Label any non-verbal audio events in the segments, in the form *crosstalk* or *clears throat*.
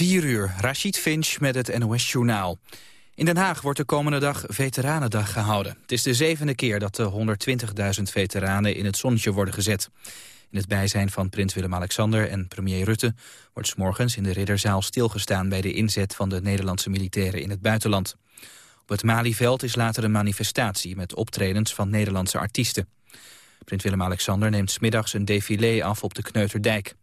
4 uur, Rashid Finch met het NOS-journaal. In Den Haag wordt de komende dag Veteranendag gehouden. Het is de zevende keer dat de 120.000 veteranen in het zonnetje worden gezet. In het bijzijn van prins Willem-Alexander en premier Rutte... wordt s morgens in de Ridderzaal stilgestaan bij de inzet van de Nederlandse militairen in het buitenland. Op het Malieveld is later een manifestatie met optredens van Nederlandse artiesten. Prins Willem-Alexander neemt smiddags een défilé af op de Kneuterdijk.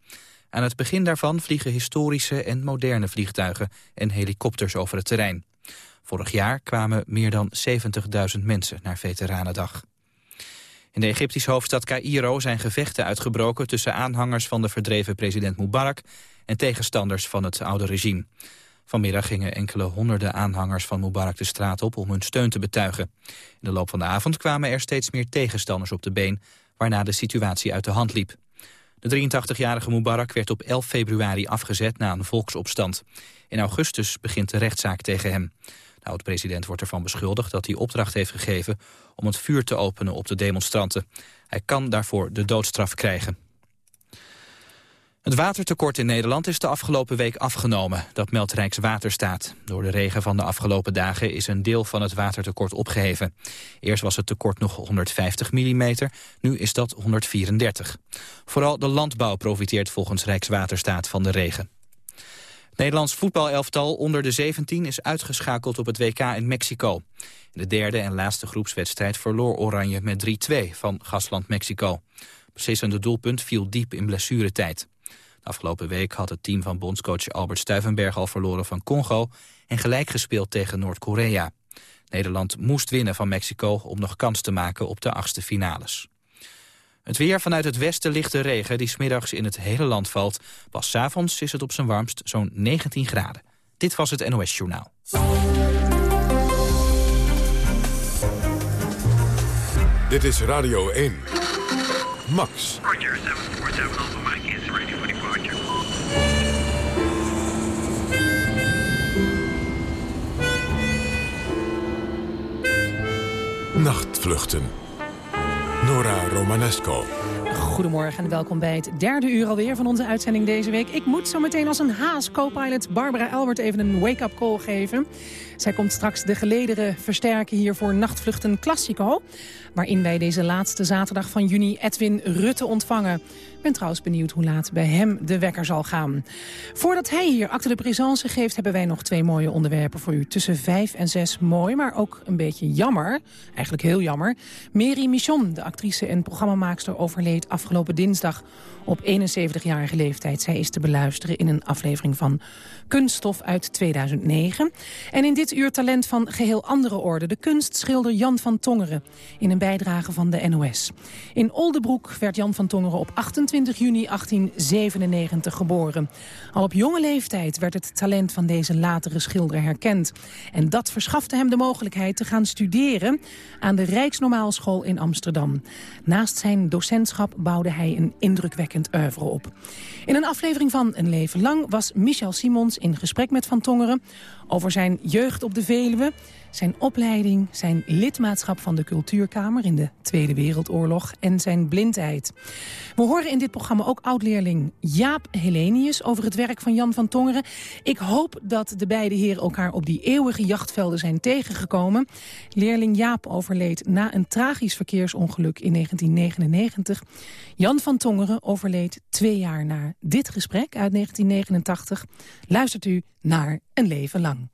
Aan het begin daarvan vliegen historische en moderne vliegtuigen en helikopters over het terrein. Vorig jaar kwamen meer dan 70.000 mensen naar Veteranendag. In de Egyptische hoofdstad Cairo zijn gevechten uitgebroken tussen aanhangers van de verdreven president Mubarak en tegenstanders van het oude regime. Vanmiddag gingen enkele honderden aanhangers van Mubarak de straat op om hun steun te betuigen. In de loop van de avond kwamen er steeds meer tegenstanders op de been, waarna de situatie uit de hand liep. De 83-jarige Mubarak werd op 11 februari afgezet na een volksopstand. In augustus begint de rechtszaak tegen hem. De oud-president wordt ervan beschuldigd dat hij opdracht heeft gegeven... om het vuur te openen op de demonstranten. Hij kan daarvoor de doodstraf krijgen. Het watertekort in Nederland is de afgelopen week afgenomen. Dat meldt Rijkswaterstaat. Door de regen van de afgelopen dagen is een deel van het watertekort opgeheven. Eerst was het tekort nog 150 mm, nu is dat 134. Vooral de landbouw profiteert volgens Rijkswaterstaat van de regen. Het Nederlands voetbalelftal onder de 17 is uitgeschakeld op het WK in Mexico. In de derde en laatste groepswedstrijd verloor Oranje met 3-2 van gastland Mexico. Beslissende doelpunt viel diep in blessuretijd. Afgelopen week had het team van bondscoach Albert Stuivenberg al verloren van Congo en gelijk gespeeld tegen Noord-Korea. Nederland moest winnen van Mexico om nog kans te maken op de achtste finales. Het weer vanuit het westen ligt de regen die smiddags in het hele land valt. Pas s avonds is het op zijn warmst zo'n 19 graden. Dit was het NOS Journaal. Dit is Radio 1. Max. Nachtvluchten. Nora Romanesco. Goedemorgen en welkom bij het derde uur alweer van onze uitzending deze week. Ik moet zo meteen als een haas co-pilot Barbara Albert even een wake-up call geven. Zij komt straks de gelederen versterken hier voor Nachtvluchten Classico. Waarin wij deze laatste zaterdag van juni Edwin Rutte ontvangen. Ik ben trouwens benieuwd hoe laat bij hem de wekker zal gaan. Voordat hij hier acte de présence geeft... hebben wij nog twee mooie onderwerpen voor u. Tussen vijf en zes mooi, maar ook een beetje jammer. Eigenlijk heel jammer. Mary Michon, de actrice en programmamaakster... overleed afgelopen dinsdag op 71-jarige leeftijd. Zij is te beluisteren in een aflevering van Kunststof uit 2009. En in dit uur talent van geheel andere orde. De kunstschilder Jan van Tongeren in een bijdrage van de NOS. In Oldebroek werd Jan van Tongeren op 28 juni 1897 geboren. Al op jonge leeftijd werd het talent van deze latere schilder herkend. En dat verschafte hem de mogelijkheid te gaan studeren aan de Rijksnormaalschool in Amsterdam. Naast zijn docentschap bouwde hij een indrukwekkend op. In een aflevering van Een Leven Lang was Michel Simons in gesprek met Van Tongeren over zijn jeugd op de Veluwe, zijn opleiding, zijn lidmaatschap van de Cultuurkamer in de Tweede Wereldoorlog en zijn blindheid. We horen in dit programma ook oud-leerling Jaap Helenius over het werk van Jan van Tongeren. Ik hoop dat de beide heren elkaar op die eeuwige jachtvelden zijn tegengekomen. Leerling Jaap overleed na een tragisch verkeersongeluk in 1999. Jan van Tongeren overleed twee jaar na dit gesprek uit 1989. Luistert u naar Een Leven Lang.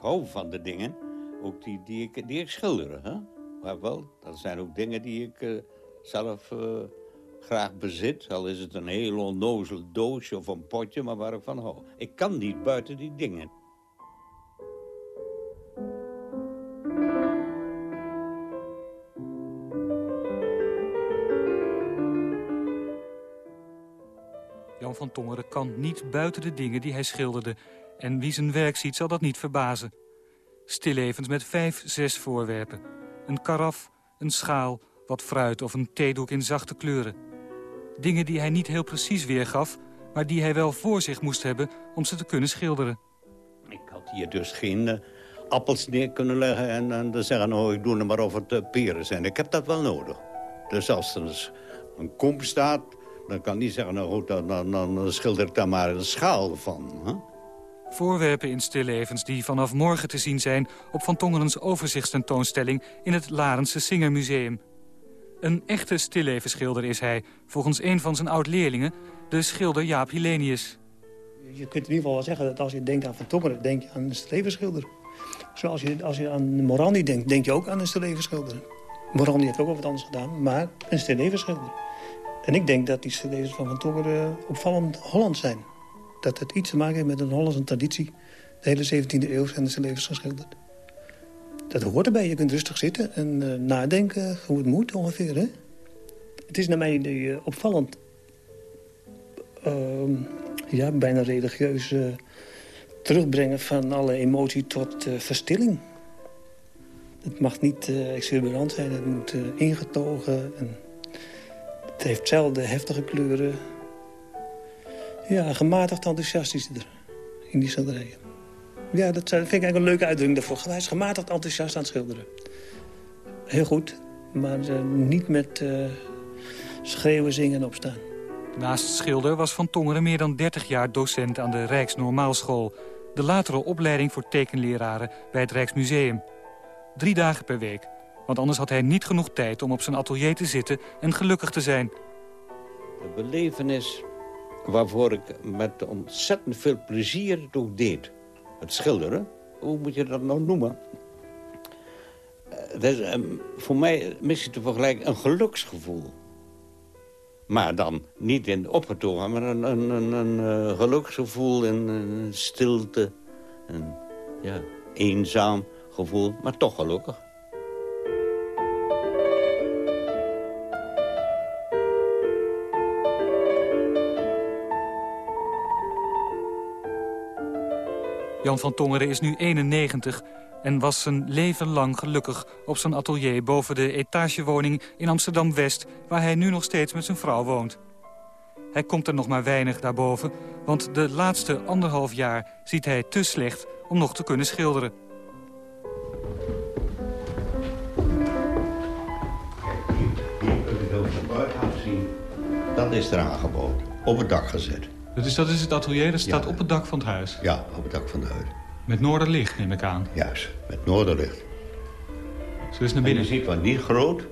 Hou van de dingen, ook die, die, ik, die ik schilder. Hè? Maar wel, dat zijn ook dingen die ik uh, zelf uh, graag bezit. Al is het een heel onnozel doosje of een potje, maar waar ik van hou. Ik kan niet buiten die dingen. Jan van Tongeren kan niet buiten de dingen die hij schilderde... en wie zijn werk ziet zal dat niet verbazen. Stillevens met vijf, zes voorwerpen. Een karaf, een schaal, wat fruit of een theedoek in zachte kleuren. Dingen die hij niet heel precies weergaf... maar die hij wel voor zich moest hebben om ze te kunnen schilderen. Ik had hier dus geen uh, appels neer kunnen leggen en, en dan zeggen... nou, ik doe er maar of het uh, peren zijn. Ik heb dat wel nodig. Dus als er een, kom staat, dan kan niet zeggen... nou goed, dan, dan, dan schilder ik daar maar een schaal van. Hè? Voorwerpen in stillevens die vanaf morgen te zien zijn... op Van Tongeren's overzichtstentoonstelling in het Larense Singermuseum. Een echte stillevenschilder is hij, volgens een van zijn oud-leerlingen... de schilder Jaap Hilenius. Je kunt in ieder geval wel zeggen dat als je denkt aan Van Tongeren... denk je aan een stillevenschilder. Zoals je, als je aan Morandi denkt, denk je ook aan een stillevenschilder. Morandi heeft ook wel wat anders gedaan, maar een stillevenschilder. En ik denk dat die stillevens van Van Tongeren opvallend Hollands zijn dat het iets te maken heeft met een Hollandse traditie. De hele 17e eeuw zijn de levens geschilderd. Dat hoort erbij. Je kunt rustig zitten en uh, nadenken hoe het moet ongeveer. Hè? Het is naar mij uh, opvallend. Uh, ja, bijna religieus uh, terugbrengen van alle emotie tot verstilling. Het mag niet exuberant zijn, het moet ingetogen. En het heeft zelden heftige kleuren. Ja, gematigd enthousiast er in die schilderijen. Ja, dat vind ik eigenlijk een leuke uitdrukking daarvoor. Hij is gematigd enthousiast aan het schilderen. Heel goed, maar uh, niet met uh, schreeuwen, zingen en opstaan. Naast schilder was Van Tongeren meer dan 30 jaar docent aan de Rijksnormaalschool. De latere opleiding voor tekenleraren bij het Rijksmuseum. Drie dagen per week, want anders had hij niet genoeg tijd om op zijn atelier te zitten en gelukkig te zijn. De belevenis waarvoor ik met ontzettend veel plezier het ook deed. Het schilderen, hoe moet je dat nou noemen? Dat is um, voor mij misschien te vergelijken een geluksgevoel. Maar dan niet in opgetogen, maar een, een, een, een uh, geluksgevoel in een stilte. Een ja, eenzaam gevoel, maar toch gelukkig. Jan van Tongeren is nu 91 en was zijn leven lang gelukkig op zijn atelier boven de etagewoning in Amsterdam-West... waar hij nu nog steeds met zijn vrouw woont. Hij komt er nog maar weinig daarboven, want de laatste anderhalf jaar ziet hij te slecht om nog te kunnen schilderen. Kijk, hier, hier kunt u van buitenaf zien. Dat is er aangeboden, op het dak gezet. Dus dat is het atelier, dat staat op het dak van het huis? Ja, op het dak van het huis. Met noorderlicht, neem ik aan? Juist, met noorderlicht. Zo is naar binnen. En je ziet wat niet groot.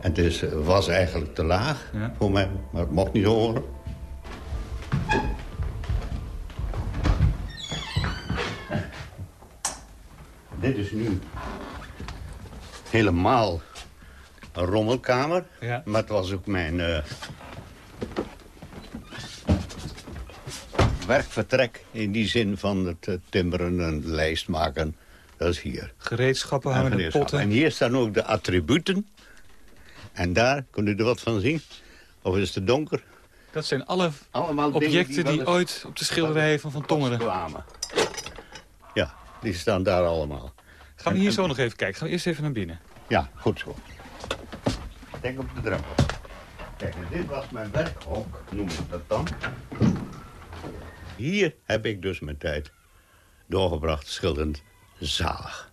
En het is, was eigenlijk te laag ja. voor mij, maar het mocht niet horen. *laughs* Dit is nu helemaal een rommelkamer. Ja. Maar het was ook mijn... Uh, werkvertrek in die zin van het uh, timmeren en lijst maken. Dat is hier. Gereedschappen hangen, de potten. En hier staan ook de attributen. En daar, kun u er wat van zien? Of is het te donker? Dat zijn alle Allemaal objecten die, die ooit op de schilderij van Van Tongeren kwamen. Ja, die staan daar allemaal. Gaan we hier zo nog even kijken. Gaan we eerst even naar binnen. Ja, goed zo. Denk op de drempel. Kijk, dit was mijn werkhok, noem ik dat dan. Hier heb ik dus mijn tijd doorgebracht, schilderend zalig.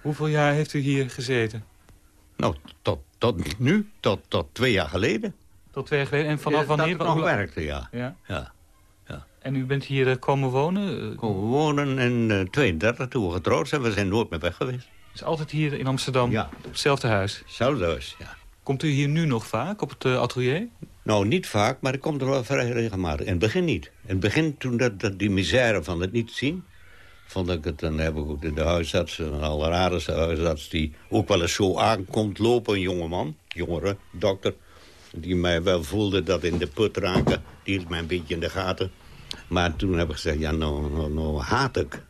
Hoeveel jaar heeft u hier gezeten? Nou, tot, tot nu, tot, tot twee jaar geleden. Tot twee jaar geleden? En vanaf wanneer? Dat ik nog werkte, ja. ja. ja. ja. En u bent hier uh, komen wonen? Komen wonen in uh, 32 toen we getrouwd zijn. We zijn nooit meer weg geweest. Dus altijd hier in Amsterdam? Ja. Op hetzelfde huis? Hetzelfde huis, ja. Komt u hier nu nog vaak op het uh, atelier? Nou, niet vaak, maar ik kom er wel vrij regelmatig. In het begin niet. In het begin, toen dat, dat die misère van het niet zien... vond ik het, dan heb ik ook de, de huisarts, een allerraarste huisarts... die ook wel eens zo aankomt lopen, een jongeman, jongere, dokter... die mij wel voelde dat in de put raken, die hield mij een beetje in de gaten. Maar toen heb ik gezegd, ja, nou, nou, nou haat ik.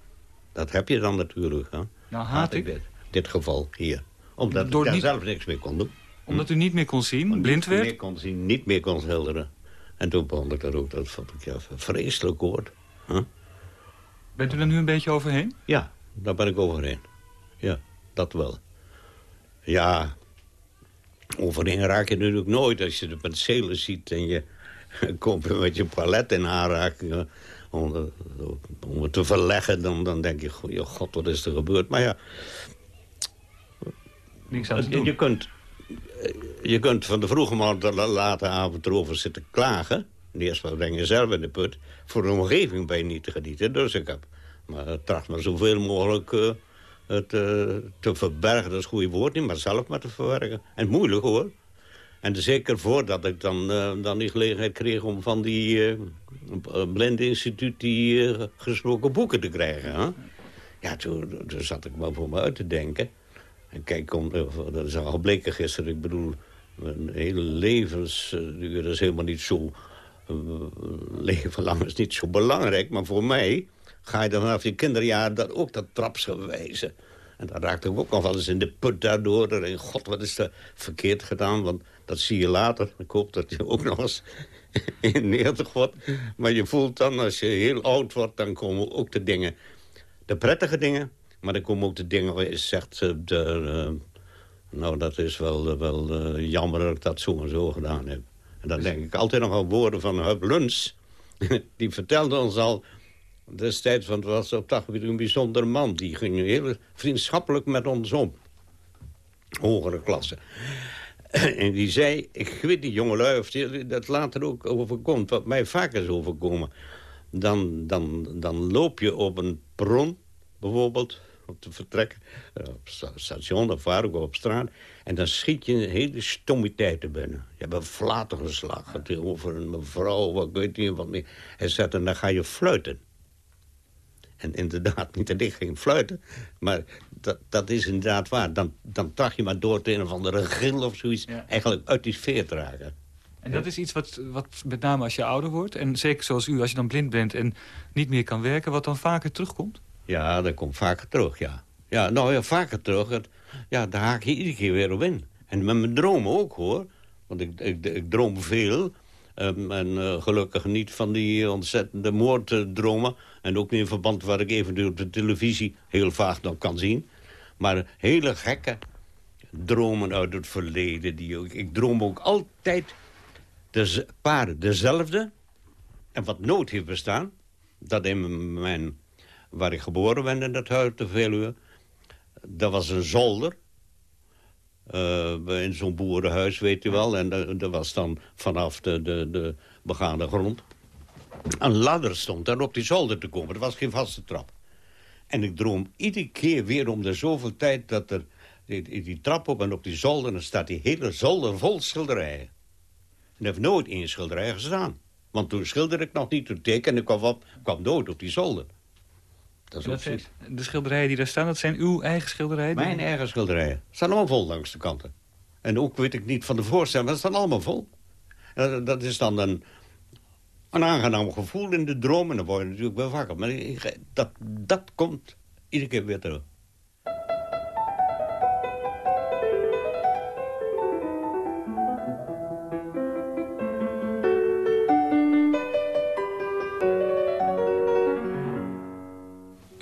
Dat heb je dan natuurlijk, hè? Nou, haat, ik? Dit, dit geval hier. Omdat Door ik daar niet... zelf niks mee kon doen omdat u niet meer kon zien, blind werd? Niet meer kon zien, niet meer kon schilderen. En toen begon ik dat ook, dat vond ik ja, vreselijk woord. Huh? Bent u er nu een beetje overheen? Ja, daar ben ik overheen. Ja, dat wel. Ja, overheen raak je natuurlijk nooit als je de penselen ziet... en je *laughs* komt met je palet in aanraking. om, om het te verleggen, dan, dan denk je... Goh, god, wat is er gebeurd? Maar ja... Niks aan te je, doen. je kunt, je kunt van de vroege morgen tot de late avond erover zitten klagen. Eerst wel breng je zelf in de put. Voor de omgeving ben je niet te genieten. Dus ik heb maar tracht maar zoveel mogelijk eh, het eh, te verbergen. Dat is een goed woord niet, maar zelf maar te verwerken. En moeilijk hoor. En zeker voordat ik dan, eh, dan die gelegenheid kreeg om van die eh blinde instituut die gesproken boeken te krijgen. Hè? Ja, toen zat ik maar voor me uit te denken. En kijk, om, eh, dat is al gebleken gisteren. Ik bedoel, een hele levensduur is helemaal niet zo... eh, leven lang is niet zo belangrijk. Maar voor mij ga je dan vanaf je kinderjaren dat ook dat trapsgewijze. En dan raakte ik ook nog wel eens in de put daardoor. En god, wat is er verkeerd gedaan? Want dat zie je later. Ik hoop dat je ook nog eens *laughs* in 90 wordt. Maar je voelt dan, als je heel oud wordt... dan komen ook de dingen, de prettige dingen... maar dan komen ook de dingen je zegt... eh, De, eh, nou, dat is wel, eh, wel jammer dat ik dat zo en zo gedaan heb. En dan denk ik altijd nog aan woorden van Hub Luns. *laughs* Die vertelde ons al destijds, want was op dat gebied een bijzondere man. Die ging heel vriendschappelijk met ons om. Hogere klasse. *clears throat* En die zei, ik weet niet jongelui of die- dat later ook overkomt... wat mij vaak is overkomen. Dan, dan, dan loop je op een perron, bijvoorbeeld, om te vertrekken. eh, Op sta- station of waar ook op straat. En dan schiet je een hele stommiteiten binnen. Je hebt een flater geslagen tegenover een mevrouw, wat weet niet wat meer. En zegt, en dan ga je fluiten. En inderdaad, niet dat ik ging fluiten. Maar dat, dat is inderdaad waar. Dan, dan tracht je maar door te een of andere gil of zoiets... Ja. eigenlijk uit die sfeer te raken. En dat is iets wat, wat met name als je ouder wordt... en zeker zoals u, als je dan blind bent en niet meer kan werken... wat dan vaker terugkomt? Ja, dat komt vaker terug, ja. Ja, nou ja, vaker terug. Ja, daar haak je iedere keer weer op in. En met mijn dromen ook, hoor. Want ik, ik, ik droom veel. Ehm, en eh, gelukkig niet van die ontzettende moorddromen. En ook niet in verband waar ik eventueel op de televisie heel vaag nog kan zien. Maar hele gekke dromen uit het verleden. Die ook, ik droom ook altijd de paren dezelfde. En wat nooit heeft bestaan, dat in mijn, waar ik geboren ben in dat huis te Veluwe... dat was een zolder. Eh, in zo'n boerenhuis, weet u wel. En dat dat was dan vanaf de, de, de begane grond. Een ladder stond daar op die zolder te komen. Er was geen vaste trap. En ik droom iedere keer weer om de zoveel tijd... dat er die, die, trap op en op die zolder... en dan staat die hele zolder vol schilderijen. En heeft nooit één schilderij gestaan. Want toen schilderde ik nog niet, toen tekende ik kwam, op, kwam nooit op die zolder. Dat is ook Dat zijn, zoiets. de schilderijen die daar staan, dat zijn uw eigen schilderijen? Mijn eigen schilderijen. Staan allemaal vol langs de kanten. En ook weet ik niet van de voorstelling, maar ze staan allemaal vol. En dat is dan een, een aangenaam gevoel in de droom. En dan word je natuurlijk wel wakker. Maar dat, dat komt iedere keer weer terug.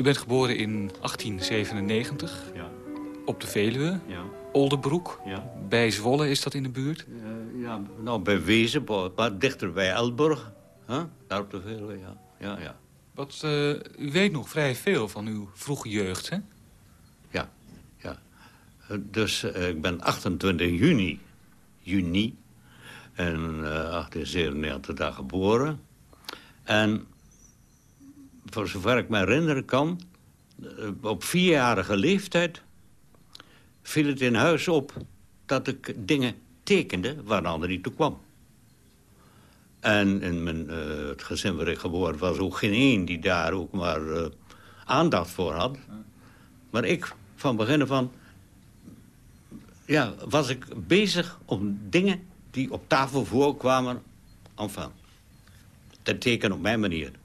U bent geboren in 1897 Ja, op de Veluwe, ja, Oldenbroek. ja. Bij Zwolle is dat in de buurt. ja nou, bij Wezen, maar dichter bij Elburg. Huh? Daar op de Veluwe, ja. ja, ja. Wat, eh, u weet nog vrij veel van uw vroege jeugd, hè? Ja, ja. Eh, Dus eh, ik ben 28 juni, juni, en eh 1897 daar geboren. En voor zover ik me herinneren kan, eh, op vierjarige leeftijd viel het in huis op dat ik dingen tekende waar de ander niet toe kwam. En in mijn, eh, het gezin waar ik geboren was ook geen één die daar ook maar eh, aandacht voor had. Maar ik, van begin af aan, ja, was ik bezig om dingen die op tafel voorkwamen, enfin, te tekenen op mijn manier.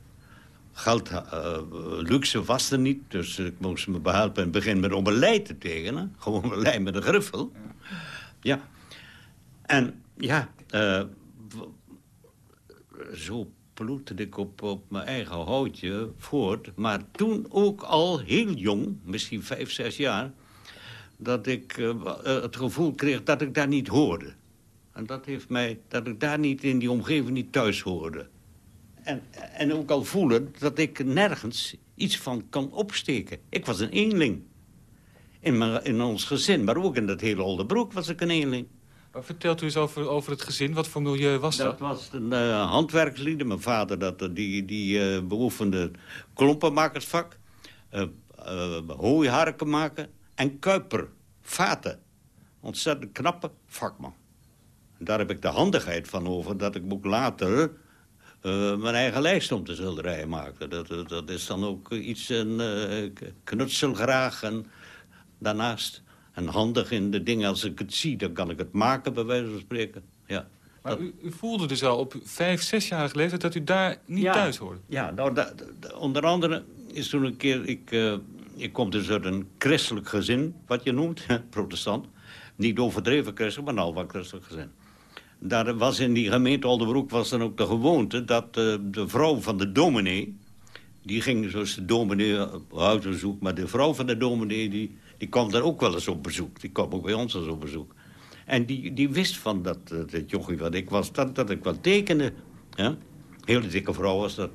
Geld, eh, luxe was er niet, dus ik moest me behelpen het begin met ombeleid te tekenen. *laughs* Gewoon een lijn met een griffel. Ja. En ja, eh, zo ploeterde ik op, op mijn eigen houtje voort. Maar toen ook al heel jong, misschien vijf, zes jaar... dat ik eh, het gevoel kreeg dat ik daar niet hoorde. En dat heeft mij, dat ik daar niet in die omgeving niet thuis hoorde. En, en ook al voelen dat ik nergens iets van kan opsteken. Ik was een eenling. In, mijn, in ons gezin, maar ook in dat hele Oldebroek was ik een eenling. vertelt u eens over, over het gezin. Wat voor milieu was dat? Dat was een uh, handwerkslieden. Mijn vader dat, eh, die, die uh, beoefende klompenmakersvak. Uh, hooiharken maken en kuiper, vaten. Ontzettend knappe vakman. En daar heb ik de handigheid van over dat ik ook later uh, mijn eigen lijst om te schilderijen maakte. Dat, dat, dat, is dan ook iets een uh, knutselgraag en daarnaast en handig in de dingen. Als ik het zie, dan kan ik het maken, bij wijze van spreken. Ja. Maar u, u, voelde dus al op vijf, zesjarige leeftijd dat u daar niet ja, thuis hoorde? Ja, nou, da, da, onder andere is toen een keer... Ik, uh, ik kom dus uit een christelijk gezin, wat je noemt, *laughs* protestant. Niet overdreven christelijk, maar al wat christelijk gezin. Daar was in die gemeente Oldenbroek was dan ook de gewoonte... dat uh, de vrouw van de dominee... die ging zoals de dominee op huisbezoek... maar de vrouw van de dominee die, die kwam daar ook wel eens op bezoek. Die kwam ook bij ons eens op bezoek. En die, die wist van dat, uh, dat jochie wat ik was... dat, dat ik wel tekende. Ja? Hele dikke vrouw was dat.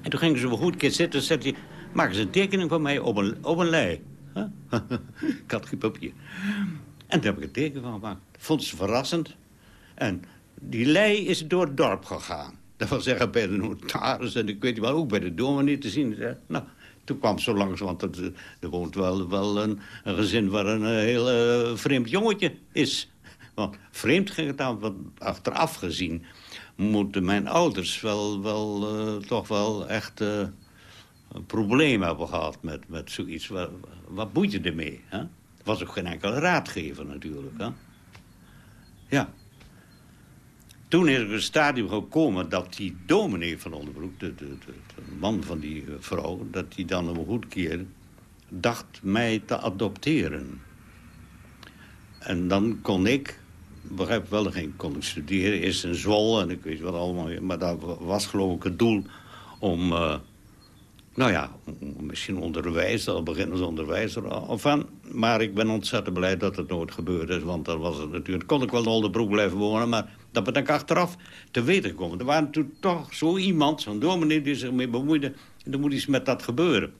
En toen gingen ze wel goed een keer zitten... en zei maak eens een tekening van mij op een, op een lei. Huh? *laughs* ik had geen papier. En daar heb ik een teken van gemaakt. Vond ze verrassend. En die lei is door het dorp gegaan. Dat wil zeggen bij de notaris en ik weet niet wel, ook bij de dominee te zien. Nou, toen kwam ze langs, want er, er woont wel, wel een, een, gezin waar een heel uh, vreemd jongetje is. Want vreemd ging het aan, want achteraf gezien moeten mijn ouders wel, wel toch wel echt uh, een probleem hebben gehad met, met zoiets. Wat, wat boeit je ermee? Hè? was ook geen enkele raadgever natuurlijk. Hè? Ja. Toen is er een stadium gekomen dat die dominee van Onderbroek... de, de, de, man van die vrouw, dat die dan een goed keer... dacht mij te adopteren. En dan kon ik, begrijp wel, ging, kon ik studeren. Eerst in Zwolle en ik weet wat allemaal. Maar dat was geloof ik het doel om... Uh, nou ja, misschien onderwijs, al beginnen als onderwijzer van. Maar ik ben ontzettend blij dat het nooit gebeurd is. Want dan was het natuurlijk, kon ik wel in Oldenbroek blijven wonen. Maar dat ben ik achteraf te weten gekomen. Er waren toen toch zo iemand, zo'n dominee die zich mee bemoeide. En er moet iets met dat gebeuren.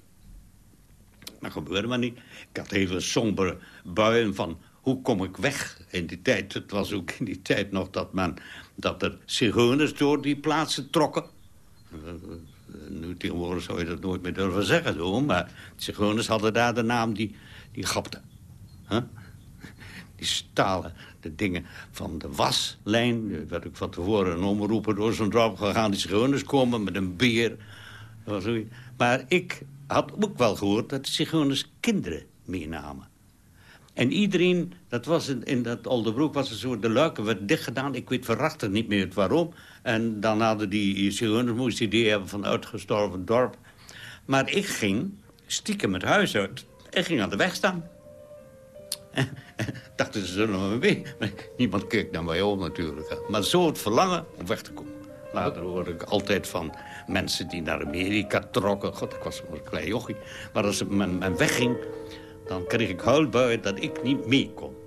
Dat gebeurde maar niet. Ik had hele sombere buien van hoe kom ik weg in die tijd. Het was ook in die tijd nog dat, men, dat er zigeuners door die plaatsen trokken nu tegenwoordig zou je dat nooit meer durven zeggen, zo, maar zigeuners hadden daar de naam die, die gapte. Huh? Die stalen dingen van de waslijn. Er werd ook van tevoren een omroepen door zo'n dorp gegaan. Die zigeuners komen met een beer. Maar ik had ook wel gehoord dat de zigeuners kinderen meenamen. En iedereen, dat was in, dat Oldebroek, was een soort de luiken werd dicht gedaan. Ik weet verrachtig niet meer waarom. En dan hadden die zigeuners moest die hebben van uitgestorven dorp. Maar ik ging stiekem het huis uit en ging aan de weg staan. *laughs* Dachten ze zullen me mee. Niemand keek naar mij om natuurlijk. Maar zo het verlangen om weg te komen. Later hoorde ik altijd van mensen die naar Amerika trokken. God, ik was een klein jochie. Maar als men, men wegging, dan kreeg ik huilbuien dat ik niet mee kon.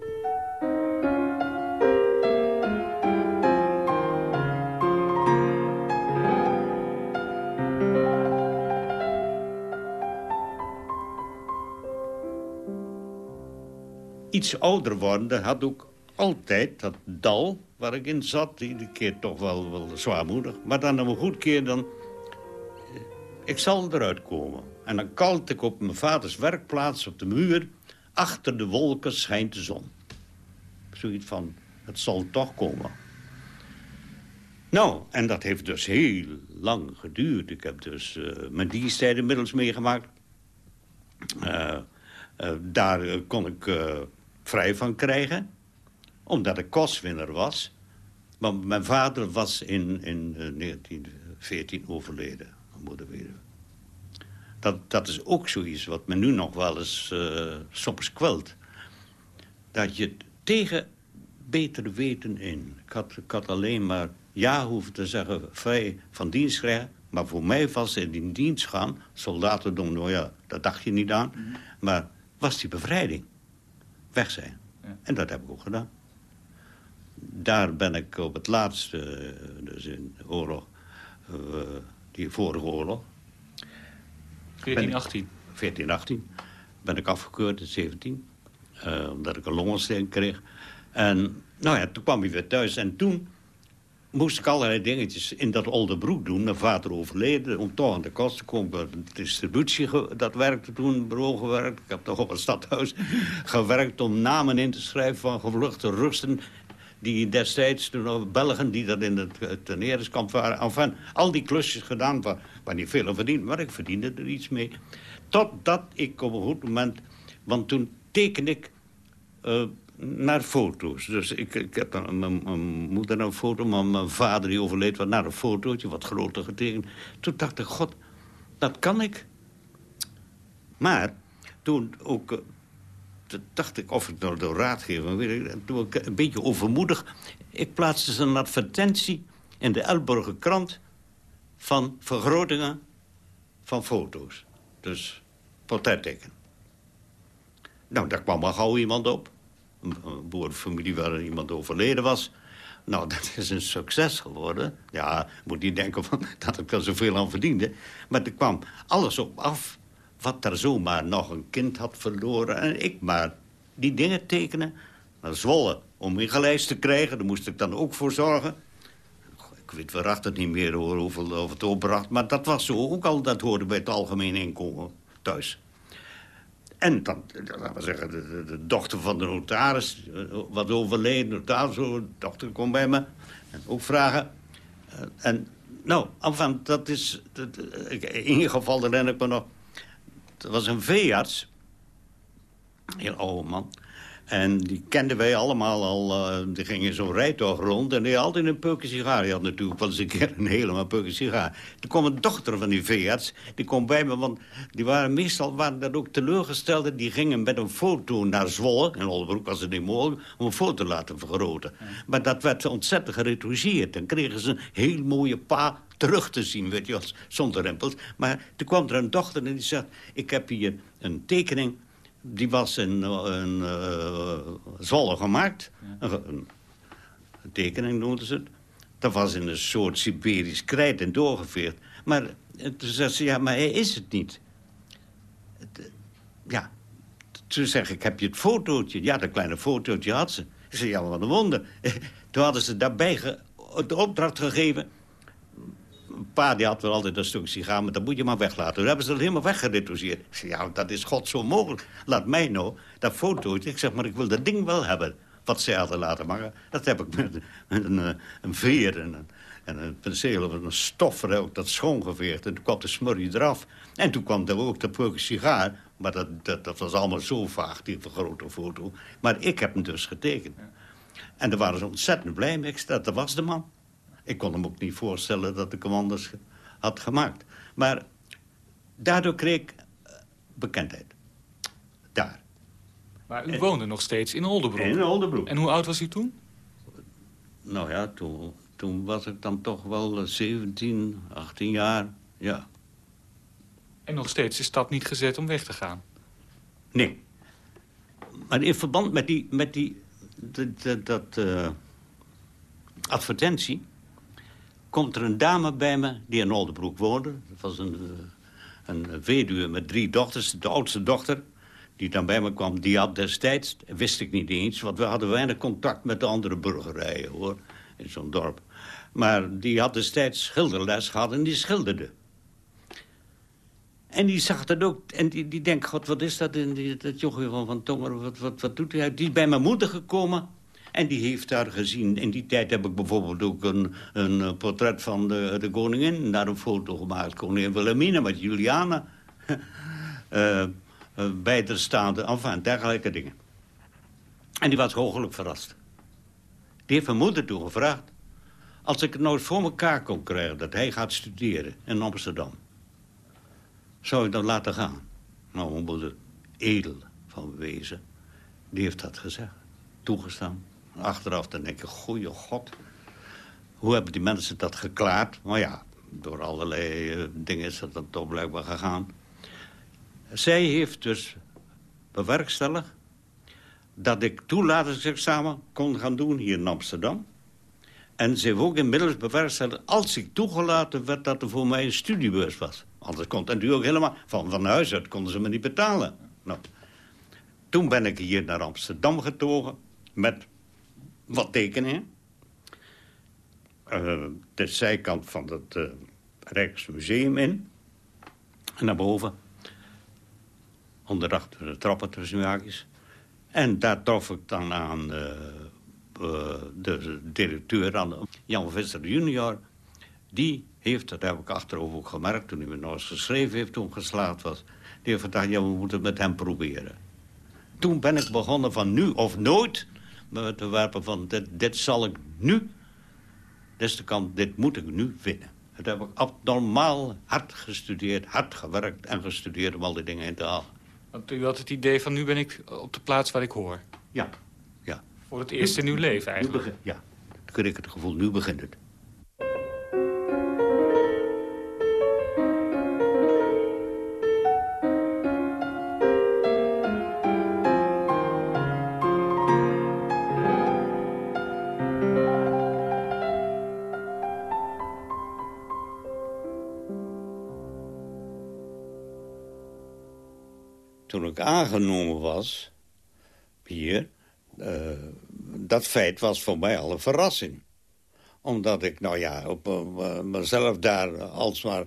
Iets ouder worden had ook altijd dat dal waar ik in zat. Iedere keer toch wel, wel zwaarmoedig. Maar dan een goed keer dan... Ik zal eruit komen. En dan kalt ik op mijn vaders werkplaats op de muur... achter de wolken schijnt de zon. Zoiets van, het zal toch komen. Nou, en dat heeft dus heel lang geduurd. Ik heb dus uh, mijn diensttijd inmiddels meegemaakt. Uh, daar kon ik vrij van krijgen. Omdat ik kostwinner was. Want mijn vader was in, in 1914 overleden. Mijn moeder weer dat, dat is ook zoiets wat me nu nog wel eens uh, soms kwelt. Dat je tegen beter weten in. Ik had, ik had alleen maar ja hoeven te zeggen, vrij van dienst krijgen. Maar voor mij was in die dienst gaan, soldaten doen, nou ja, dat dacht je niet aan. Mm -hmm. Maar was die bevrijding. Weg zijn. Ja. En dat heb ik ook gedaan. Daar ben ik op het laatste, dus in de oorlog, Uh, die vorige oorlog. 1418? 1418. Ben ik afgekeurd in 17. Uh, omdat ik een longontsteking kreeg. En nou ja, toen kwam hij weer thuis. En toen moest ik allerlei dingetjes in dat Oldenbroek doen. Mijn vader overleden, om toch aan de kosten te komen. De distributie, dat werkte toen, bureau gewerkt. Ik heb toch op het stadhuis gewerkt om namen in te schrijven van gevluchte Russen die destijds, toen nog Belgen, die dat in het teneringskamp waren. Enfin, al die klusjes gedaan, waar, waar niet veel verdiend, maar ik verdiende er iets mee. Totdat ik op een goed moment, want toen teken ik uh, naar foto's. Dus ik, ik heb mijn, moeder een foto, maar mijn vader die overleed was naar een fotootje, wat groter getekend. Toen dacht ik, god, dat kan ik. Maar toen ook, uh, dacht ik of ik nou door geef, weet ik, toen ik een beetje overmoedig. Ik plaatste een advertentie in de Elburger krant van vergrotingen van foto's. Dus portretteken. Nou, daar kwam al gauw iemand op een boerenfamilie waar iemand overleden was. Nou, *laughs* dat is een succes geworden. Ja, moet niet denken van, *laughs* dat ik er zoveel aan verdiende. Maar er kwam alles op af wat er zomaar nog een kind had verloren. En ik maar die dingen tekenen naar Zwolle om ingelijst te krijgen. Daar moest ik dan ook voor zorgen. Ik weet waarachtig niet meer hoor, hoeveel het opbracht. Maar dat was zo ook al, dat hoorde bij het algemeen inkomen thuis. En dan, laten we zeggen, de, dochter van de notaris, eh, wat overleden, notaris, de dochter komt bij me. En ook vragen. Eh, en nou, enfin, dat is, in ieder geval herinner ik me nog, er was een veearts, een heel oude man. En die kenden wij allemaal al. Uh, die gingen zo'n rijtocht rond en die had altijd een peuken sigaar. Die had natuurlijk wel eens een keer een helemaal peuken sigaar. Toen kwam een dochter van die veearts. Die kwam bij me, want die waren meestal waren dat ook teleurgesteld. Die gingen met een foto naar Zwolle. In Oldenbroek was het niet mogelijk om een foto te laten vergroten. Maar dat werd ontzettend geretoucheerd. Dan kregen ze een heel mooie pa terug te zien, weet je, als, zonder rimpels. Maar toen kwam er een dochter en die zei... ik heb hier een tekening die was in, in uh, Zwolle gemaakt. Een, een, tekening noemden ze het. Dat was in een soort Siberisch krijt en doorgeveerd. Maar toen zei ze, ja, maar hij is het niet. Ja, toen zeg ik, heb je het fotootje? Ja, dat kleine fotootje had ze. Ik zei, ja, wat een wonder. *laughs* Toen hadden ze daarbij de opdracht gegeven pa die had wel altijd een stuk sigaar, maar dat moet je maar weglaten. Toen hebben ze dat helemaal weggeretoucheerd. Ik zei, ja, dat is god zo mogelijk. Laat mij nou dat fotootje. Ik zeg, maar ik wil dat ding wel hebben. Wat zij hadden laten maken. Dat heb ik met een, een, een veer en een, en een penseel of een stof ook dat schoongeveerd. En toen kwam de smurrie eraf. En toen kwam er ook de peuke sigaar. Maar dat, dat, dat, was allemaal zo vaag, die vergrote foto. Maar ik heb hem dus getekend. En daar waren ze ontzettend blij mee. Dat was de man. Ik kon hem ook niet voorstellen dat ik hem anders had gemaakt. Maar daardoor kreeg ik eh, bekendheid. Daar. Maar u woonde nog steeds in Oldenbroek? In Oldenbroek. En hoe oud was u toen? Nou ja, toen, toen was ik dan toch wel 17, eh, 18 jaar, ja. En nog steeds is stap niet gezet om weg te gaan? Nee. Maar in verband met die, met die dat, dat uh, advertentie komt er een dame bij me die in Oldenbroek woonde. Dat was een, eh, een weduwe met drie dochters. De oudste dochter, die dan bij me kwam, die had destijds... wist ik niet eens, want we hadden weinig contact met de andere burgerijen, hoor. In zo'n dorp. Maar die had destijds schilderles gehad en die schilderde. En die zag dat ook. En die, die denkt, god, wat is dat? in die, dat jochie van Van Tongeren, wat, wat, wat doet hij? Die is bij mijn moeder gekomen. En die heeft daar gezien. In die tijd heb ik bijvoorbeeld ook een, een portret van de, de koningin... naar een foto gemaakt. Koningin Wilhelmina met Juliana. *laughs* uh, uh, bij de staande, enfin, dergelijke dingen. En die was hoogelijk verrast. Die heeft mijn moeder toen gevraagd... als ik het nou voor elkaar kon krijgen dat hij gaat studeren in Amsterdam... zou ik dat laten gaan? Nou, mijn moeder, edel van wezen, die heeft dat gezegd, toegestaan. Achteraf dan denk je, goeie god. Hoe hebben die mensen dat geklaard? Maar ja, door allerlei uh, dingen is dat toch blijkbaar gegaan. Zij heeft dus bewerkstelligd dat ik toelatingsexamen kon gaan doen hier in Amsterdam. En ze heeft ook inmiddels bewerkstelligd, als ik toegelaten werd... dat er voor mij een studiebeurs was. Anders kon het natuurlijk helemaal... Van, van huis uit konden ze me niet betalen. Nou, toen ben ik hier naar Amsterdam getogen... met wat tekeningen. Uh, de zijkant van het uh, Rijksmuseum in. En naar boven. Onderachter de trappen tussen haakjes. En daar trof ik dan aan uh, de directeur, aan Jan Visser junior. Die heeft, dat heb ik achterover ook gemerkt... toen hij me nog eens geschreven heeft toen geslaagd was... die heeft gedacht, ja, we moeten het met hem proberen. Toen ben ik begonnen van nu of nooit... te werpen van, dit, dit zal ik nu... Dit is de kant, dit moet ik nu vinden. Dat heb ik abnormaal hard gestudeerd, hard gewerkt en gestudeerd... om al die dingen in te halen. Want u had het idee van, nu ben ik op de plaats waar ik hoor. Ja, ja. Voor het eerst in uw leven eigenlijk. Nu begin, ja, toen kreeg ik het gevoel, nu begint het. Toen ik aangenomen was, hier... Uh, dat feit was voor mij al een verrassing. Omdat ik, nou ja, op uh, mezelf daar alsmaar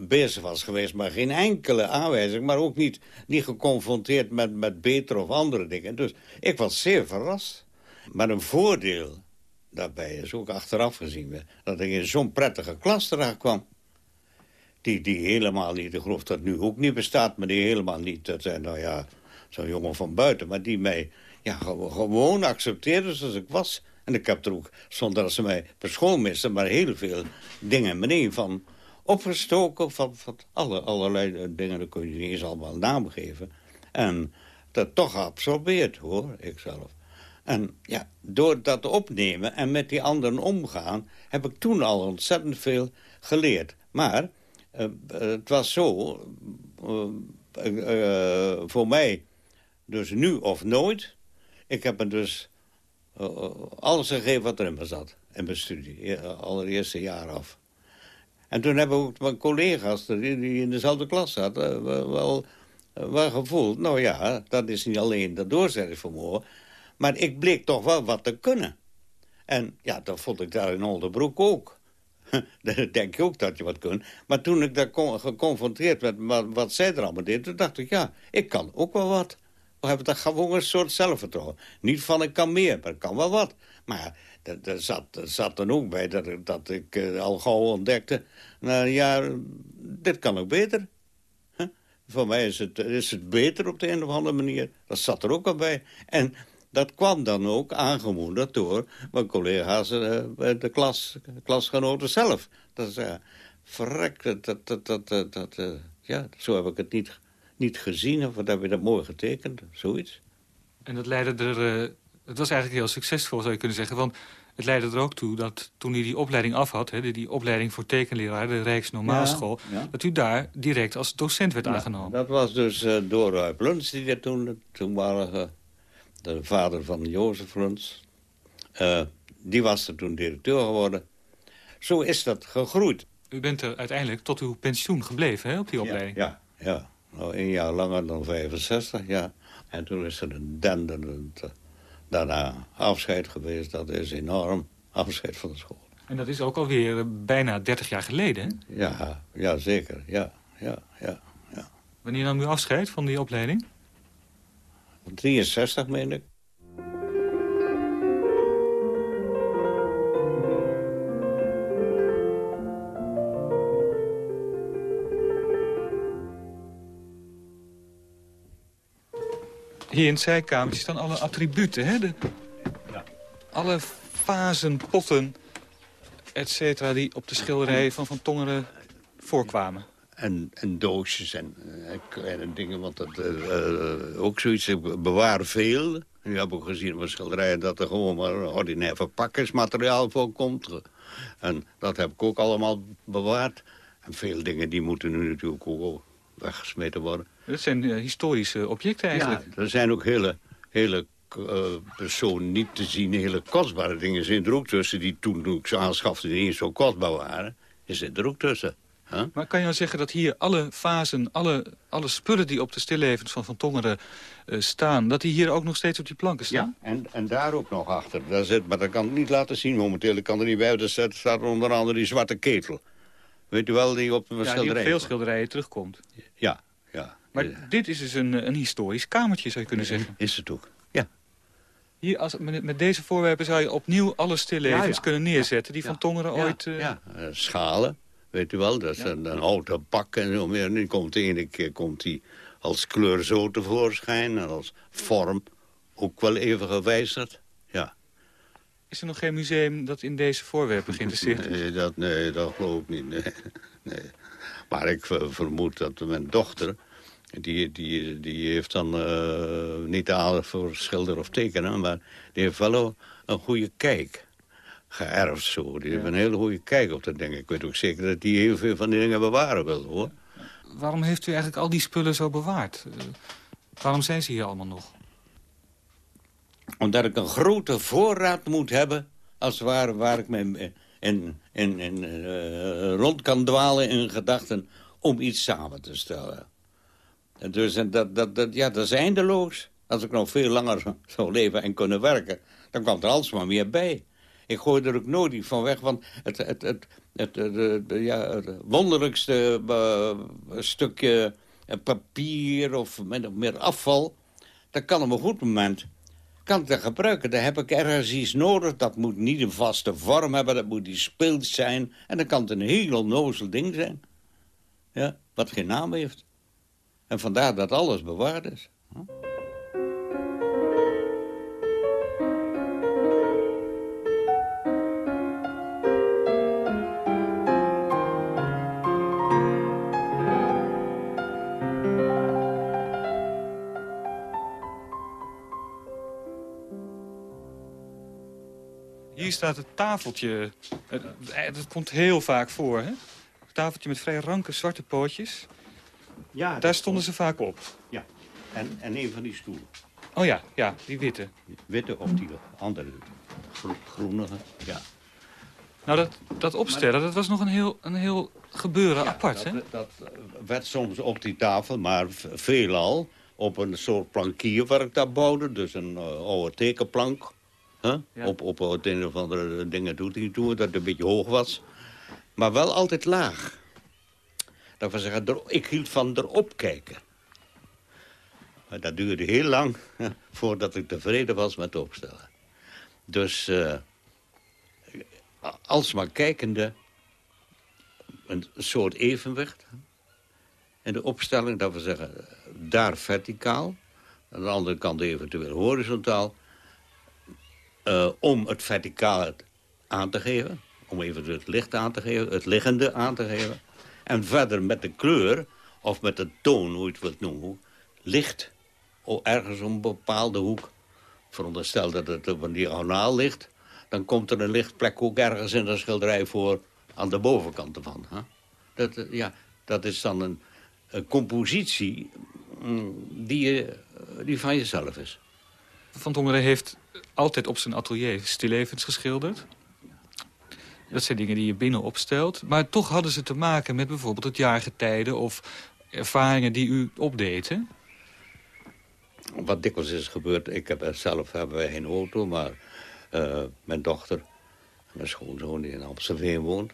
bezig was geweest... maar geen enkele aanwijzing, maar ook niet, niet geconfronteerd met, met betere of andere dingen. Dus ik was zeer verrast. Maar een voordeel daarbij is ook achteraf gezien... dat ik in zo'n prettige klas terecht kwam. Die, die helemaal niet, ik geloof dat nu ook niet bestaat... maar die helemaal niet, dat zijn nou ja, zo'n jongen van buiten... maar die mij ja, gewoon accepteerde zoals ik was. En ik heb er ook, zonder dat ze mij per school misten... maar heel veel dingen meneer van opgestoken... van, van alle, allerlei dingen, dat kun je niet eens allemaal naam geven. En dat toch geabsorbeerd, hoor, ikzelf. En ja, door dat opnemen en met die anderen omgaan... heb ik toen al ontzettend veel geleerd. Maar het was zo, uh, voor mij dus nu of nooit... Ik heb me dus alles gegeven wat erin zat in mijn studie, allereerste jaar af. En toen hebben ook mijn collega's die in dezelfde klas zaten... wel, wel gevoeld, nou ja, dat is niet alleen dat doorzettingsvermogen... maar ik bleek toch wel wat te kunnen. En ja, dat vond ik daar in Oldenbroek ook. *laughs* Denk je ook dat je wat kunt. Maar toen ik daar geconfronteerd werd met wat zij er allemaal deed... toen dacht ik, ja, ik kan ook wel wat. We hebben daar gewoon een soort zelfvertrouwen. Niet van ik kan meer, maar ik kan wel wat. Maar er zat, zat dan ook bij dat, dat ik uh, al gauw ontdekte... nou ja, dit kan ook beter. Huh? Voor mij is het, is het beter op de een of andere manier. Dat zat er ook al bij. En dat kwam dan ook aangemoedigd door mijn collega's, uh, de klas, klasgenoten zelf. Dat is, verrek, dat, dat, dat, dat, dat uh, ja, zo heb ik het niet, niet gezien. Of wat heb je dat mooi getekend, zoiets. En dat leidde er, het was eigenlijk heel succesvol, zou je kunnen zeggen. Want het leidde er ook toe dat toen u die opleiding af had... Hè, die opleiding voor tekenleraar, de Rijksnormaalschool... Ja, ja. dat u daar direct als docent werd aangenomen. Dat was dus uh, Dora Bluns die dat toen, toen waren de vader van Jozef Luns. Uh, die was er toen directeur geworden. Zo is dat gegroeid. U bent er uiteindelijk tot uw pensioen gebleven hè, op die opleiding? Ja, ja. ja. Nou, een jaar langer dan 65, ja. En toen is er een denderend uh, daarna afscheid geweest. Dat is enorm, afscheid van de school. En dat is ook alweer uh, bijna 30 jaar geleden, hè? Ja, ja zeker. Ja, ja, ja, ja. Wanneer nam u afscheid van die opleiding? 63, meen ik. Hier in het zijkamertje staan alle attributen, hè? De, ja. Alle vazen, potten, et cetera, die op de schilderij van Van Tongeren voorkwamen en, en doosjes en uh, kleine dingen. Want dat uh, ook zoiets, ik bewaar veel. Nu heb ik gezien op schilderijen dat er gewoon maar ordinair verpakkingsmateriaal voor komt. En dat heb ik ook allemaal bewaard. En veel dingen die moeten nu natuurlijk ook weggesmeten worden. Dat zijn historische objecten eigenlijk. Ja, er zijn ook hele, hele uh, zo niet te zien hele kostbare dingen zijn er ook tussen... die toen, toen ik ze aanschafte niet eens zo kostbaar waren. Is zit er ook tussen. Maar kan je nou zeggen dat hier alle fasen, alle, alle spullen die op de stillevens van Van Tongeren uh, staan... dat die hier ook nog steeds op die planken staan? Ja, en, en daar ook nog achter. Daar zit, maar dat kan ik niet laten zien momenteel. Ik kan er niet bij. Er staat, staat onder andere die zwarte ketel. Weet u wel, die op een ja, die op veel schilderijen terugkomt. Ja, ja. Maar dit is dus een, een historisch kamertje, zou je kunnen zeggen. Is het ook, ja. Hier, als, met, met deze voorwerpen zou je opnieuw alle stillevens kunnen neerzetten... die Van Tongeren ooit... Uh... Ja, uh, schalen, weet u wel. Dat is een, een, houten bak en zo meer. Nu komt de ene keer komt die als kleur zo tevoorschijn... en als vorm ook wel even gewijzigd. Ja. Is er nog geen museum dat in deze voorwerpen geïnteresseerd is? Nee, dat, nee, dat geloof ik niet. Nee. *laughs* nee. Maar ik vermoed dat mijn dochter... Die, die, die heeft dan uh, niet aandacht voor schilder of tekenen... maar die heeft wel een, goede kijk geërfd zo. Die heeft een hele goede kijk op dat ding. Ik weet ook zeker dat hij heel veel van die dingen bewaren wil, hoor. Waarom heeft u eigenlijk al die spullen zo bewaard? Uh, waarom zijn ze hier allemaal nog? Omdat ik een grote voorraad moet hebben... als het ware waar ik me in, in, in, uh, rond kan dwalen in gedachten... om iets samen te stellen. En dus en dat, dat, dat, ja, dat is eindeloos. Als ik nog veel langer *laughs* zou leven en kunnen werken... dan kwam er alsmaar meer bij. Ik gooi er ook nooit iets van weg, want het, het, het, het, het, ja, wonderlijkste uh, stukje papier of meer afval... dat kan op een goed moment kan dat gebruiken. Daar heb ik ergens iets nodig. Dat moet niet een vaste vorm hebben. Dat moet die speels zijn. En dan kan het een heel onnozel ding zijn. Ja, wat geen naam heeft. En vandaar dat alles bewaard is. Hier staat het tafeltje. Dat komt heel vaak voor, hè? Het tafeltje met vrij ranke zwarte pootjes. Ja, Daar stonden ze vaak op? Ja, en, en een van die stoelen. Oh ja, ja, die witte. Witte of die andere groenige, ja. Nou, dat, dat opstellen, dat was nog een heel, een heel gebeuren apart, dat, hè? Dat werd soms op die tafel, maar veelal op een soort plankier waar ik dat bouwde. Dus een uh, oude tekenplank. Huh? Op, op het een of andere dingen doet hij toen, dat het een beetje hoog was. Maar wel altijd laag. Dat wil zeggen, ik hield van erop kijken. Maar dat duurde heel lang voordat ik tevreden was met opstellen. Dus uh, alsmaar kijkende een soort evenwicht. En de opstelling, dat we zeggen, daar verticaal. Aan de andere kant eventueel horizontaal. Uh, om het verticaal aan te geven. Om even het licht aan te geven, het liggende aan te geven. En verder met de kleur, of met de toon, hoe je het wilt noemen... licht ergens om een bepaalde hoek. Veronderstel dat het op een diagonaal ligt... dan komt er een lichtplek ook ergens in de schilderij voor... aan de bovenkant ervan. Hè? Dat, eh, ja, dat is dan een, een compositie mm, die, eh, die van jezelf is. Van Tongeren heeft altijd op zijn atelier stillevens geschilderd. Dat zijn dingen die je binnen opstelt. Maar toch hadden ze te maken met bijvoorbeeld het jaargetijde... of ervaringen die u opdeed, Wat dikwijls is gebeurd... Ik heb zelf hebben wij geen auto, maar uh, mijn dochter... mijn schoonzoon die in Amsterdam woont...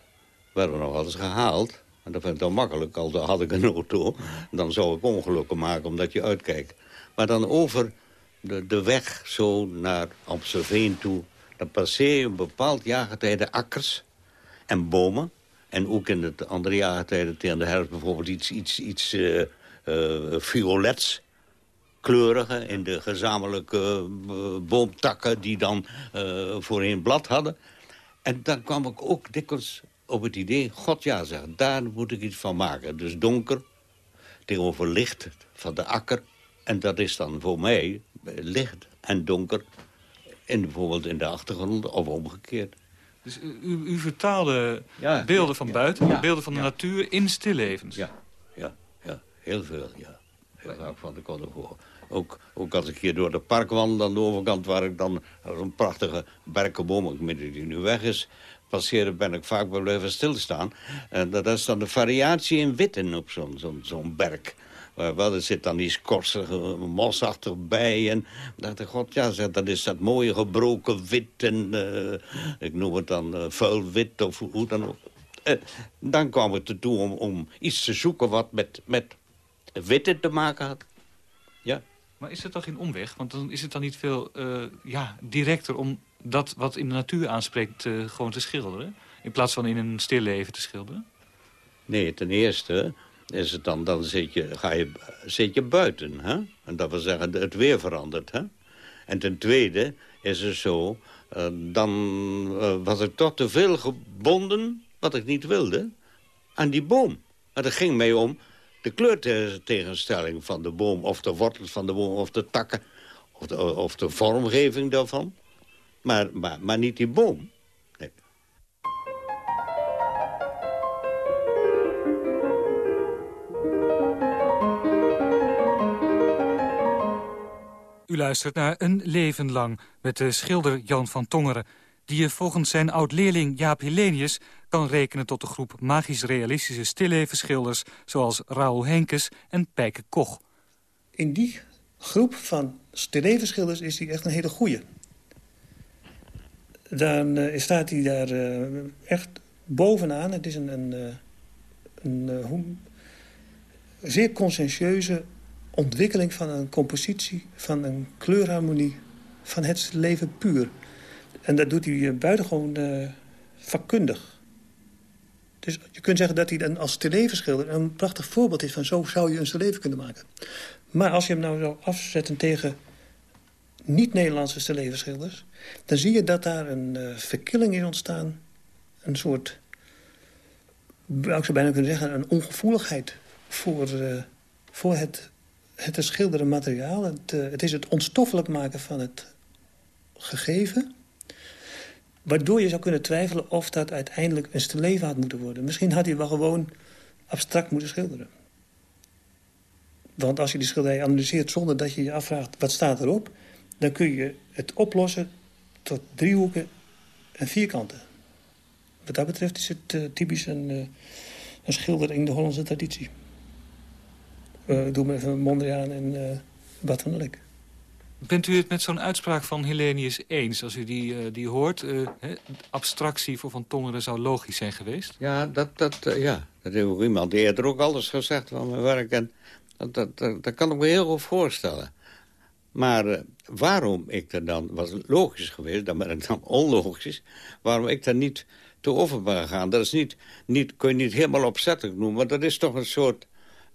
werden we nog eens gehaald. En dat vind ik dan makkelijk. Al had ik een auto, dan zou ik ongelukken maken omdat je uitkijkt. Maar dan over de, de weg zo naar Amstelveen toe... dan passeer je een bepaald jaargetijde akkers en bomen. En ook in het andere jaargetijde tegen de herfst bijvoorbeeld iets, iets, iets uh, uh, violets kleurige in de gezamenlijke uh, boomtakken die dan voorheen blad hadden. En dan kwam ik ook dikwijls op het idee, god ja zeg, daar moet ik iets van maken. Dus donker tegenover licht van de akker. En dat is dan voor mij licht en donker, in, bijvoorbeeld in de achtergrond of omgekeerd. Dus u, u vertaalde beelden van buiten, beelden van de natuur in stillevens. Ja, ja, ja, heel veel, ja. Zou ik van de horen. Ook, ook als ik hier door het park wandel aan de overkant... waar ik dan een prachtige berkenboom, ik weet die nu weg is... passeren ben ik vaak wel even stilstaan. En dat is dan de variatie in witten op zo'n zo'n zo'n berk. Wel, er zit dan die skorsige, mosachtig bij. En dacht ik, god, ja, zeg, dat is dat mooie gebroken wit. En uh, ik noem het dan uh, vuil wit of hoe dan ook. Dan kwam het ertoe om, om iets te zoeken wat met, met witte te maken had. Ja. Maar is het toch geen omweg? Want dan is het dan niet veel ja, directer om dat wat in de natuur aanspreekt gewoon te schilderen? In plaats van in een stilleven te schilderen? Nee, ten eerste is het dan, dan zit, je, ga je, zit je buiten. Hè? En dat wil zeggen, het weer verandert. Hè? En ten tweede is het zo, uh, dan uh, was ik toch te veel gebonden, wat ik niet wilde, aan die boom. Maar het ging mij om de kleurtegenstelling van de boom... of de wortels van de boom, of de takken, of de, of de vormgeving daarvan. Maar, maar, maar niet die boom. Luistert naar Een Leven Lang met de schilder Jan van Tongeren... die je volgens zijn oud-leerling Jaap Helenius kan rekenen tot de groep magisch-realistische stillevenschilders... zoals Raoul Henkes en Pijke Koch. In die groep van stillevenschilders is hij echt een hele goeie. Dan uh, staat hij daar uh, echt bovenaan. Het is een, een, uh, een, een zeer conscientieuze ontwikkeling van een compositie, van een kleurharmonie, van het leven puur. En dat doet hij eh, buitengewoon uh, vakkundig. Dus je kunt zeggen dat hij dan als televenschilder een prachtig voorbeeld is... van zo zou je een leven kunnen maken. Maar als je hem nou zou afzetten tegen niet-Nederlandse televenschilders... dan zie je dat daar een uh, verkilling is ontstaan. Een soort, ik zou bijna kunnen zeggen, een ongevoeligheid... voor, uh, voor het het is schilderen materiaal. Het, uh, het, is het ontstoffelijk maken van het gegeven. Waardoor je zou kunnen twijfelen of dat uiteindelijk een stilleven had moeten worden. Misschien had hij wel gewoon abstract moeten schilderen. Want als je die schilderij analyseert zonder dat je je afvraagt wat staat erop... dan kun je het oplossen tot driehoeken en vierkanten. Wat dat betreft is het uh, typisch een, uh, een schilder in de Hollandse traditie. Uh, doe me even Mondriaan en uh, Bad van Lek. Bent u het met zo'n uitspraak van Helenius eens, als u die, uh, die hoort? Uh, hè, abstractie voor Van Tongeren zou logisch zijn geweest? Ja, dat, dat, uh, ja. dat heeft ook iemand eerder ook alles gezegd van mijn werk. En dat, dat, dat, dat kan ik me heel goed voorstellen. Maar waarom ik er dan, was logisch geweest, dan ben ik dan *laughs* onlogisch... waarom ik daar niet te over ben gegaan. Dat is niet, niet, kun je niet helemaal opzettelijk noemen, maar dat is toch een soort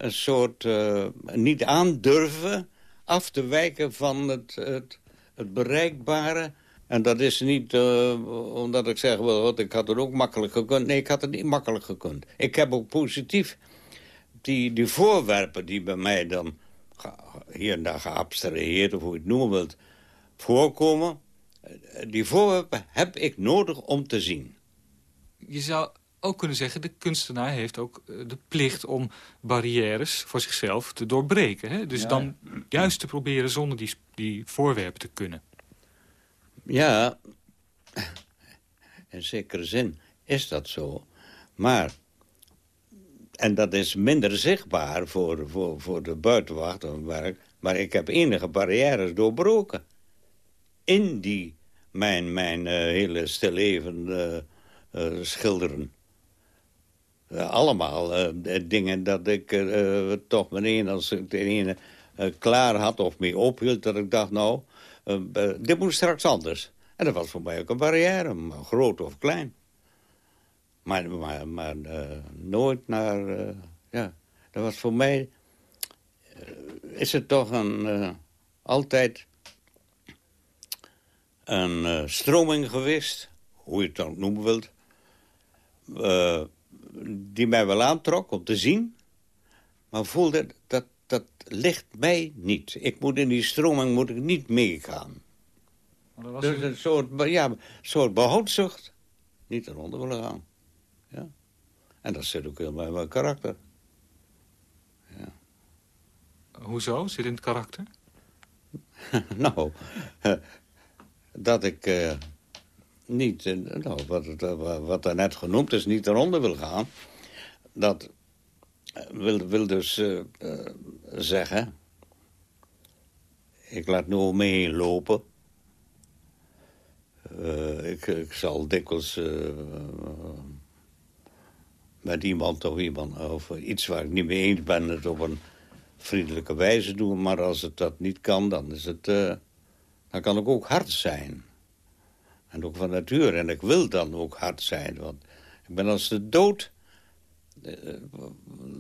een soort uh, niet aandurven af te wijken van het, het, bereikbare. En dat is niet uh, omdat ik zeg, wat, ik had het ook makkelijk gekund. Nee, ik had het niet makkelijk gekund. Ik heb ook positief die, die voorwerpen die bij mij dan hier en daar geabstraheerd, of hoe je het noemen wilt, voorkomen. Die voorwerpen heb ik nodig om te zien. Je zou ook kunnen zeggen... de kunstenaar heeft ook eh, de plicht om barrières voor zichzelf te doorbreken. Hè? Dus dan juist te proberen zonder die, die voorwerpen te kunnen. Ja, in zekere zin is dat zo. Maar, en dat is minder zichtbaar voor, voor, voor de buitenwacht werk... maar ik heb enige barrières doorbroken. In die, mijn, mijn uh, hele stilleven uh, uh, schilderen. Uh, allemaal uh, dingen dat ik toch meteen als ik de ene klaar had of mee ophield... dat ik dacht, nou, dit moet straks anders. En dat was voor mij ook een barrière, groot of klein. Maar, maar nooit naar... ja, dat was voor mij... is het toch een, altijd een stroming geweest... hoe je het dan noemen wilt die mij wel aantrok om te zien. Maar voelde dat dat ligt mij niet. Ik moet in die stroming moet ik niet meegaan. Dus een soort, ja, soort behoudzucht. Niet eronder willen gaan. Ja. En dat zit ook heel bij mijn karakter. Ja. Hoezo? Zit in het karakter? *laughs* nou, *laughs* dat ik uh, niet, nou, wat, wat er net genoemd is, niet eronder wil gaan. Dat wil, wil dus zeggen... ik laat nu mee lopen. ik, ik zal dikwijls met iemand of iemand over iets waar ik niet mee eens ben... het op een vriendelijke wijze doen. Maar als het dat niet kan, dan, is het, dan kan ik ook hard zijn. En ook van nature. En ik wil dan ook hard zijn. Want ik ben als de dood... Uh,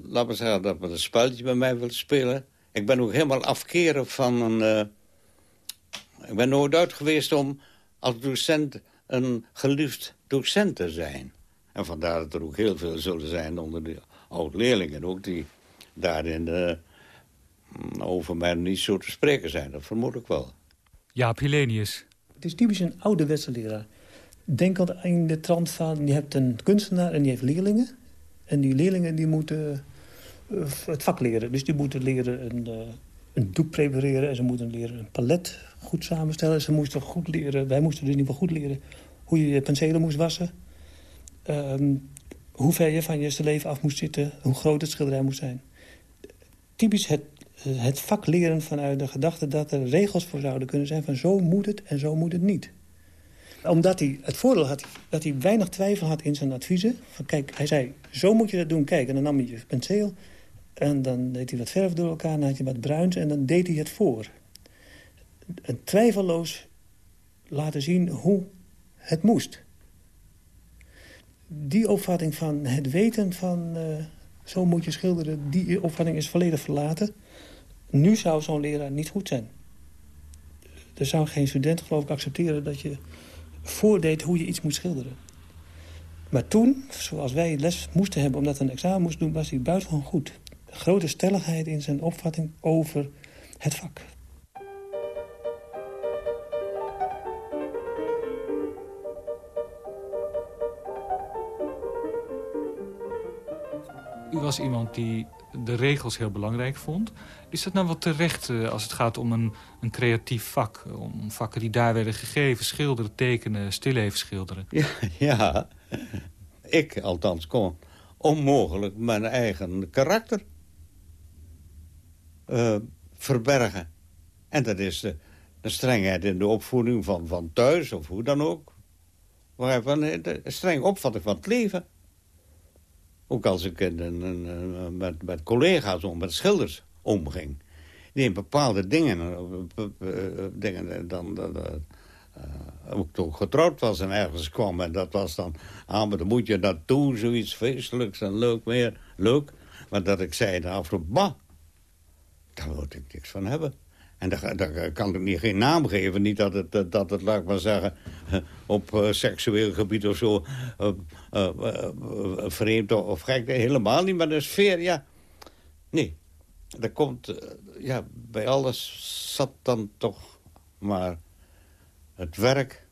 laat me zeggen dat men een spelletje bij mij wil spelen. Ik ben ook helemaal afkeren van een... Uh, ik ben nooit uit geweest om als docent een geliefd docent te zijn. En vandaar dat er ook heel veel zullen zijn onder de oud-leerlingen ook... die daarin uh, over mij niet zo te spreken zijn. Dat vermoed ik wel. Jaap Hilenius. Het is typisch een ouderwetse leraar. Denk aan de trant van, je hebt een kunstenaar en die heeft leerlingen. En die leerlingen die moeten uh, het vak leren. Dus die moeten leren een, uh, een doek prepareren. En ze moeten leren een palet goed samenstellen. Ze moesten goed leren, wij moesten dus in ieder geval goed leren... hoe je je penselen moest wassen. Um, hoe ver je van je leven af moest zitten. Hoe groot het schilderij moest zijn. Typisch het het vak leren vanuit de gedachte dat er regels voor zouden kunnen zijn... van zo moet het en zo moet het niet. Omdat hij het voordeel had dat hij weinig twijfel had in zijn adviezen. Van, kijk, hij zei, zo moet je dat doen. Kijk, en dan nam hij je penseel en dan deed hij wat verf door elkaar... dan had hij wat bruins en dan deed hij het voor. En twijfelloos laten zien hoe het moest. Die opvatting van het weten van... Uh, zo moet je schilderen, die opvatting is volledig verlaten... Nu zou zo'n leraar niet goed zijn. Er zou geen student geloof ik accepteren dat je voordeed hoe je iets moet schilderen. Maar toen, zoals wij les moesten hebben omdat we een examen moesten doen... was hij buitengewoon goed. Grote stelligheid in zijn opvatting over het vak. U was iemand die de regels heel belangrijk vond. Is dat nou wat terecht uh, als het gaat om een, een creatief vak? Om vakken die daar werden gegeven, schilderen, tekenen, stilleven schilderen? Ja, *laughs* ja, ik althans kon onmogelijk mijn eigen karakter uh, verbergen. En dat is de, de, strengheid in de opvoeding van, van thuis of hoe dan ook. Waarvan de streng opvatting van het leven. Ook als ik met, met collega's om, met schilders omging. Die bepaalde dingen, eh, eh, dingen dan, dan ook toch getrouwd was en ergens kwam. En dat was dan, ah, maar dan moet je naartoe, zoiets feestelijks en leuk meer. Leuk. Maar dat ik zei na afloop, bah, daar wil ik niks van hebben. En daar, kan ik niet geen naam geven. Niet dat het, dat het laat ik maar zeggen, op uh, seksueel gebied of zo... Uh, uh, vreemd of gek. Helemaal niet, maar de sfeer, ja. Nee, er komt... ja, bij alles zat dan toch maar het werk.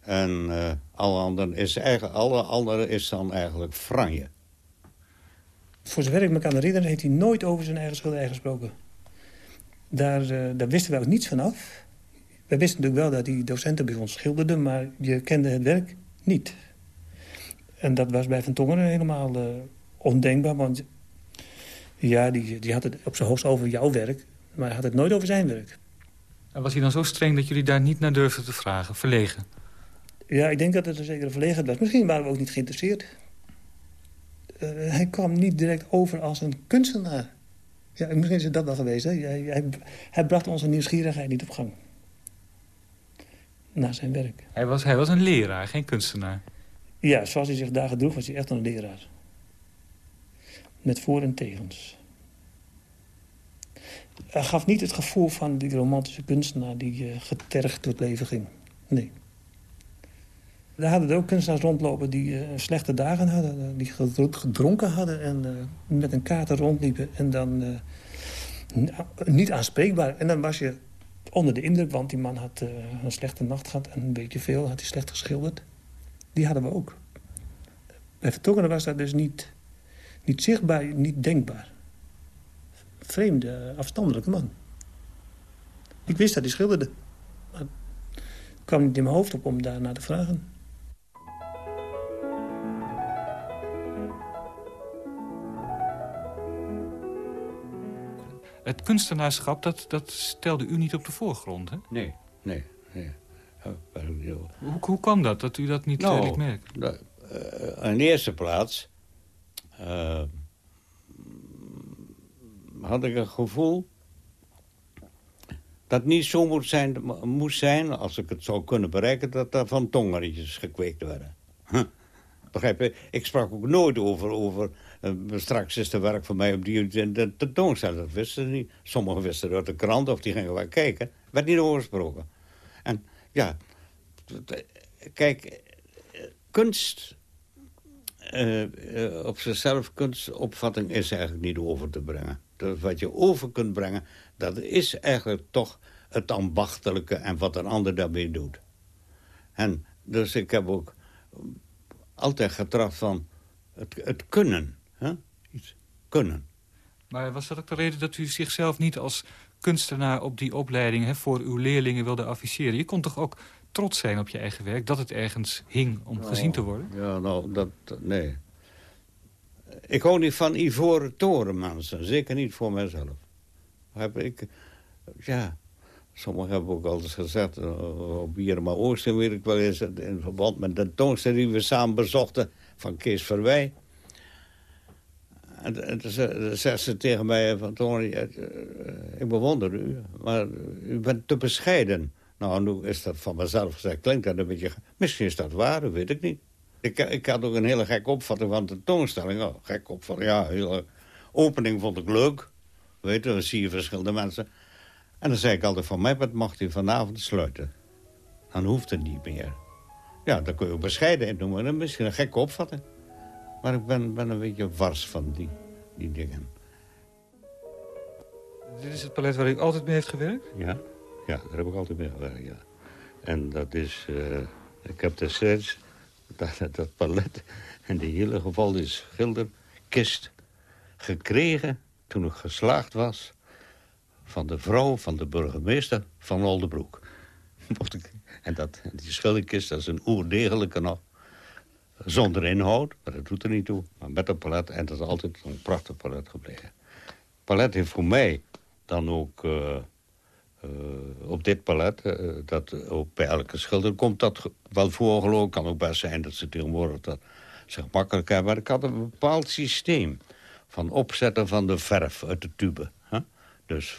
En alle anderen is, eigenlijk, alle andere is dan eigenlijk franje. Voor zover ik me kan herinneren... heeft hij nooit over zijn eigen schilderij gesproken. Daar, uh, daar wisten wij ook niets van af. Wij wisten natuurlijk wel dat die docenten bij ons schilderden... maar je kende het werk niet. En dat was bij Van Tongeren helemaal uh, ondenkbaar. Want ja, die, die had het op zijn hoogst over jouw werk... maar hij had het nooit over zijn werk. En was hij dan zo streng dat jullie daar niet naar durfden te vragen? Verlegen? Ja, ik denk dat het een zekere verlegen was. Misschien waren we ook niet geïnteresseerd. Uh, hij kwam niet direct over als een kunstenaar. Ja, misschien is het dat wel geweest. Hè? Hij, hij, bracht onze nieuwsgierigheid niet op gang. Na zijn werk. Hij was, hij was een leraar, geen kunstenaar. Ja, zoals hij zich daar gedroeg was hij echt een leraar. Met voor- en tegens. Hij gaf niet het gevoel van die romantische kunstenaar... die uh, getergd door het leven ging. Nee. Daar hadden er ook kunstenaars rondlopen die uh, slechte dagen hadden. Die gedronken hadden en uh, met een kater rondliepen. En dan niet aanspreekbaar. En dan was je onder de indruk, want die man had een slechte nacht gehad. En een beetje veel, had hij slecht geschilderd. Die hadden we ook. Bij Vertongeren was dat dus niet, niet zichtbaar, niet denkbaar. vreemde, afstandelijke man. Ik wist dat hij schilderde. Maar kwam niet in mijn hoofd op om daar naar te vragen. Het kunstenaarschap, dat, dat stelde u niet op de voorgrond, hè? Nee, nee, nee. Oh, hoe, hoe kwam dat, dat u dat niet nou, liet merken? Nou, in de eerste plaats... Uh, had ik een gevoel dat niet zo moet zijn, moest zijn, als ik het zou kunnen bereiken... dat er van tongeretjes gekweekt werden. Huh. Begrijp je? Ik sprak ook nooit over... over straks is er werk voor mij op die de tentoonstelling. Dat wisten ze niet. Sommigen wisten uit de krant of die gingen wel kijken. werd niet over gesproken. En ja, kijk, kunst... Uh, uh, op zichzelf kunstopvatting is eigenlijk niet over te brengen. Dat wat je over kunt brengen, dat is eigenlijk toch het ambachtelijke en wat een ander daarmee doet. En dus ik heb ook altijd getracht van het, het kunnen. Kunnen. Maar was dat ook de reden dat u zichzelf niet als kunstenaar op die opleiding... Hè, voor uw leerlingen wilde afficheren? Je kon toch ook trots zijn op je eigen werk... dat het ergens hing om gezien te worden? Ja, nou, dat... Nee. Ik hou niet van ivoren toren, mensen. Zeker niet voor mezelf. Heb ik... Ja... Sommigen hebben ook altijd gezegd, uh, op Bierma Oosten weet ik wel eens... in verband met de tentoonstelling die we samen bezochten van Kees Verwij. En, toen zei ze tegen mij van Tony, uh, ik bewonder u, maar u bent te bescheiden. Nou, nu is dat van mezelf gezegd, klinkt dat een beetje... Misschien is dat waar, dat weet ik niet. Ik, ik had ook een hele gekke opvatting van de tentoonstelling. Oh, gek opvatting, ja, hele opening vond ik leuk. Weet je, dan zie je verschillende mensen. En dan zei ik altijd van mij, wat mag hij vanavond sluiten? Dan hoeft het niet meer. Ja, dan kun je ook bescheiden noemen. Misschien een gekke opvatting. Maar ik ben, ben een beetje wars van die, die dingen. Dit is het palet waar u altijd mee heeft gewerkt? Ja, ja daar heb ik altijd mee gewerkt, ja. En dat is... Uh, ik heb destijds dat, dat palet in hele geval is schilderkist gekregen... toen ik geslaagd was van de vrouw van de burgemeester van Oldebroek. *laughs* en dat, die schilderkist, dat is een oerdegelijke nog. Zonder inhoud, maar dat doet er niet toe. Maar met een palet, en dat is altijd een prachtig palet gebleven. Palet heeft voor mij dan ook... Uh, uh, op dit palet, uh, dat ook bij elke schilder komt dat wel voor geloof kan ook best zijn dat ze tegenwoordig dat zich makkelijk hebben. Maar ik had een bepaald systeem van opzetten van de verf uit de tube. Dus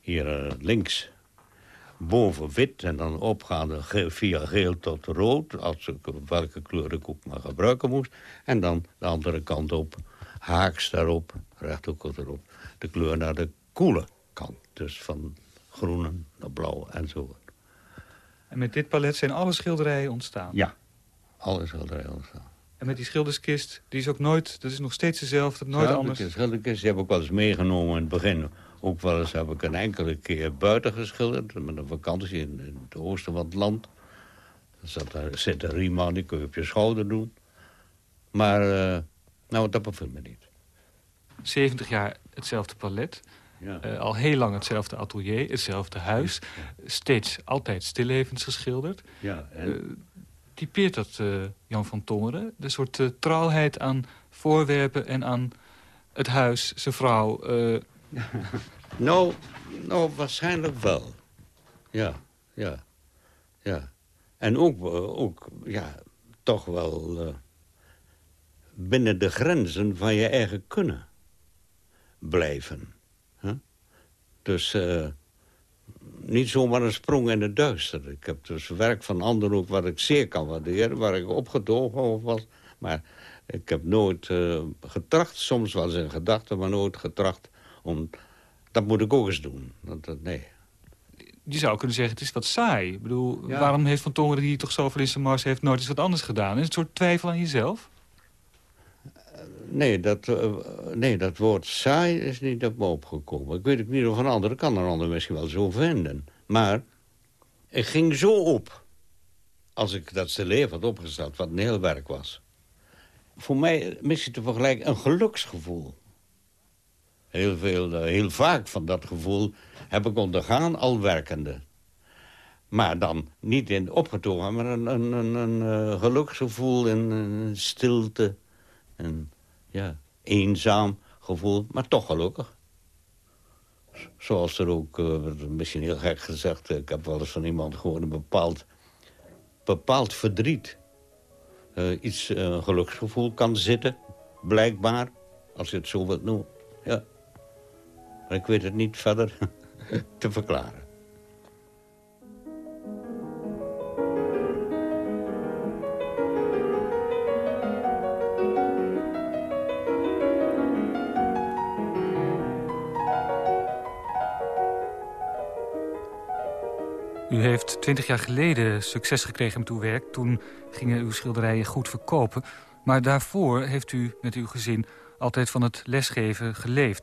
hier links boven wit en dan opgaande via geel tot rood... als ik welke kleur ik ook maar gebruiken moest. En dan de andere kant op, haaks daarop, rechthoekig erop... de kleur naar de koele kant. Dus van groen naar blauw en zo. En met dit palet zijn alle schilderijen ontstaan? Ja, alle schilderijen ontstaan. En met die schilderskist, die is ook nooit, dat is nog steeds dezelfde, nooit anders? De schilderkist, die heb ik wel eens meegenomen in het begin ook wel eens heb ik een enkele keer buiten geschilderd. Met een vakantie in, het oosten van het land. Dan zat daar, zit een riem die kun je op je schouder doen. Maar, uh, nou, dat bevalt me niet. 70 jaar hetzelfde palet. Ja. Uh, al heel lang hetzelfde atelier, hetzelfde huis. Steeds altijd stillevens geschilderd. Ja, en... Uh, typeert dat Jan van Tongeren? De soort trouwheid aan voorwerpen en aan het huis, zijn vrouw, *laughs* nou, nou, waarschijnlijk wel. Ja, ja, ja. En ook, eh, ook ja, toch wel uh, binnen de grenzen van je eigen kunnen blijven. Huh? Dus uh, niet zomaar een sprong in het duister. Ik heb dus werk van anderen ook wat ik zeer kan waarderen... waar ik opgetogen over was. Maar ik heb nooit getracht, soms wel eens in gedachten... maar nooit getracht om dat moet ik ook eens doen. Dat, dat, nee. Je zou kunnen zeggen, het is wat saai. Ik bedoel, waarom heeft Van Tongeren, die toch zoveel in zijn mars heeft... nooit eens wat anders gedaan? Is het een soort twijfel aan jezelf? Nee dat, uh, nee, dat woord saai is niet op me opgekomen. Ik weet ook niet of een ander kan een ander misschien wel zo vinden. Maar ik ging zo op. Als ik dat leven had opgesteld, wat een heel werk was. Voor mij, misschien te vergelijken, een geluksgevoel. Heel, veel, eh, heel vaak van dat gevoel heb ik ondergaan al werkende. Maar dan niet in opgetogen, maar een, een, een, een geluksgevoel in een stilte. Een ja, eenzaam gevoel, maar toch gelukkig. Zoals er ook, misschien heel gek gezegd... ik heb wel eens van iemand gehoord... een bepaald, bepaald verdriet iets uh, geluksgevoel kan zitten. Blijkbaar, als je het zo wilt noemen. Ja. Maar ik weet het niet verder *laughs* te verklaren. U heeft twintig jaar geleden succes gekregen met uw werk. Toen gingen uw schilderijen goed verkopen. Maar daarvoor heeft u met uw gezin altijd van het lesgeven geleefd.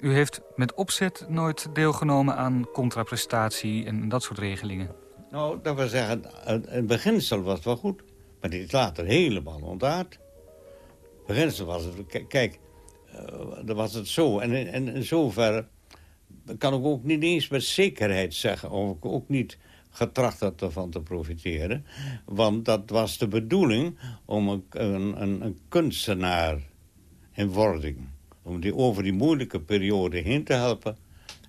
U heeft met opzet nooit deelgenomen aan contraprestatie en dat soort regelingen. Nou, dat wil zeggen, in het beginsel was het wel goed. Maar dit is later helemaal ontaard. In beginsel was het, kijk, uh, dan was het zo. En in, in zoverre kan ik ook niet eens met zekerheid zeggen... of ik ook niet getracht had ervan te profiteren. Want dat was de bedoeling om een, een, een kunstenaar in wording... om die over die moeilijke periode heen te helpen...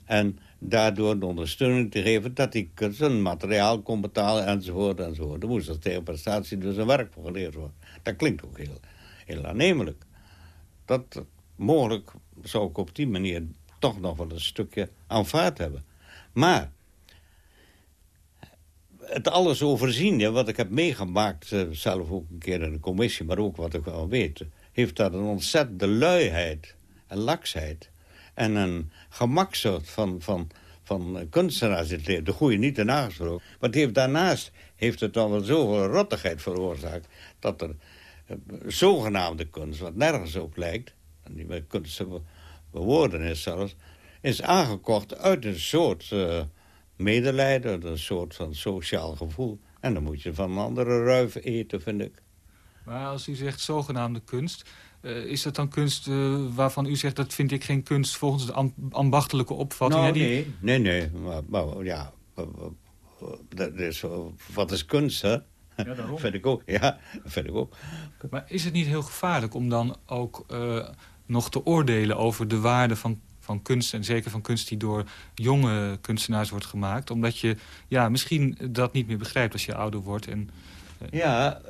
en daardoor de ondersteuning te geven... dat hij zijn materiaal kon betalen enzovoort enzovoort. Er moest als tegenprestatie dus een werk voor geleerd worden. Dat klinkt ook heel, heel aannemelijk. Dat mogelijk zou ik op die manier toch nog wel een stukje aanvaard hebben. Maar het alles overzien, wat ik heb meegemaakt... Uh, zelf ook een keer in de commissie, maar ook wat ik wel weet... heeft dat een ontzettende luiheid en laksheid... en een gemaksoort van, van, van kunstenaars De goede niet te nagesproken. Maar heeft, daarnaast heeft het dan wel zoveel rottigheid veroorzaakt... dat er uh, zogenaamde kunst, wat nergens op lijkt... en die kunst bewoorden is zelfs... is aangekocht uit een soort uh, medelijden, een soort van sociaal gevoel. En dan moet je van andere ruif eten, vind ik. Maar als u zegt zogenaamde kunst... Uh, is dat dan kunst uh, waarvan u zegt... dat vind ik geen kunst volgens de ambachtelijke opvatting? Nou, nee, nee, nee. Maar, maar ja, dat is, wat is kunst, hè? Ja, daarom. *laughs* vind ik ook, ja, vind ik ook. Maar is het niet heel gevaarlijk om dan ook uh, nog te oordelen over de waarde van, van kunst... en zeker van kunst die door jonge kunstenaars wordt gemaakt... omdat je ja, misschien dat niet meer begrijpt als je ouder wordt. En, uh... Ja,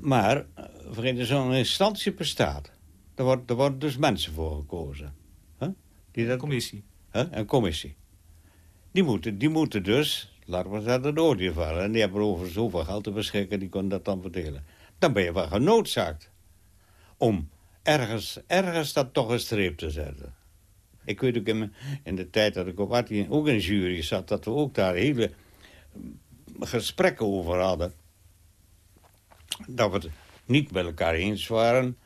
maar waarin zo'n instantie bestaat... Er, wordt, er worden dus mensen voor gekozen. Huh? Die dat, een commissie. Huh? Een commissie. Die moeten, die moeten dus, laten we zeggen, de oordeel vallen. En die hebben over zoveel geld te beschikken, die kunnen dat dan verdelen. Dan ben je wel genoodzaakt om ergens, ergens dat toch een streep te zetten. Ik weet ook in, in de tijd dat ik op Artie ook in jury zat... dat we ook daar hele gesprekken over hadden. Dat we het niet met elkaar eens waren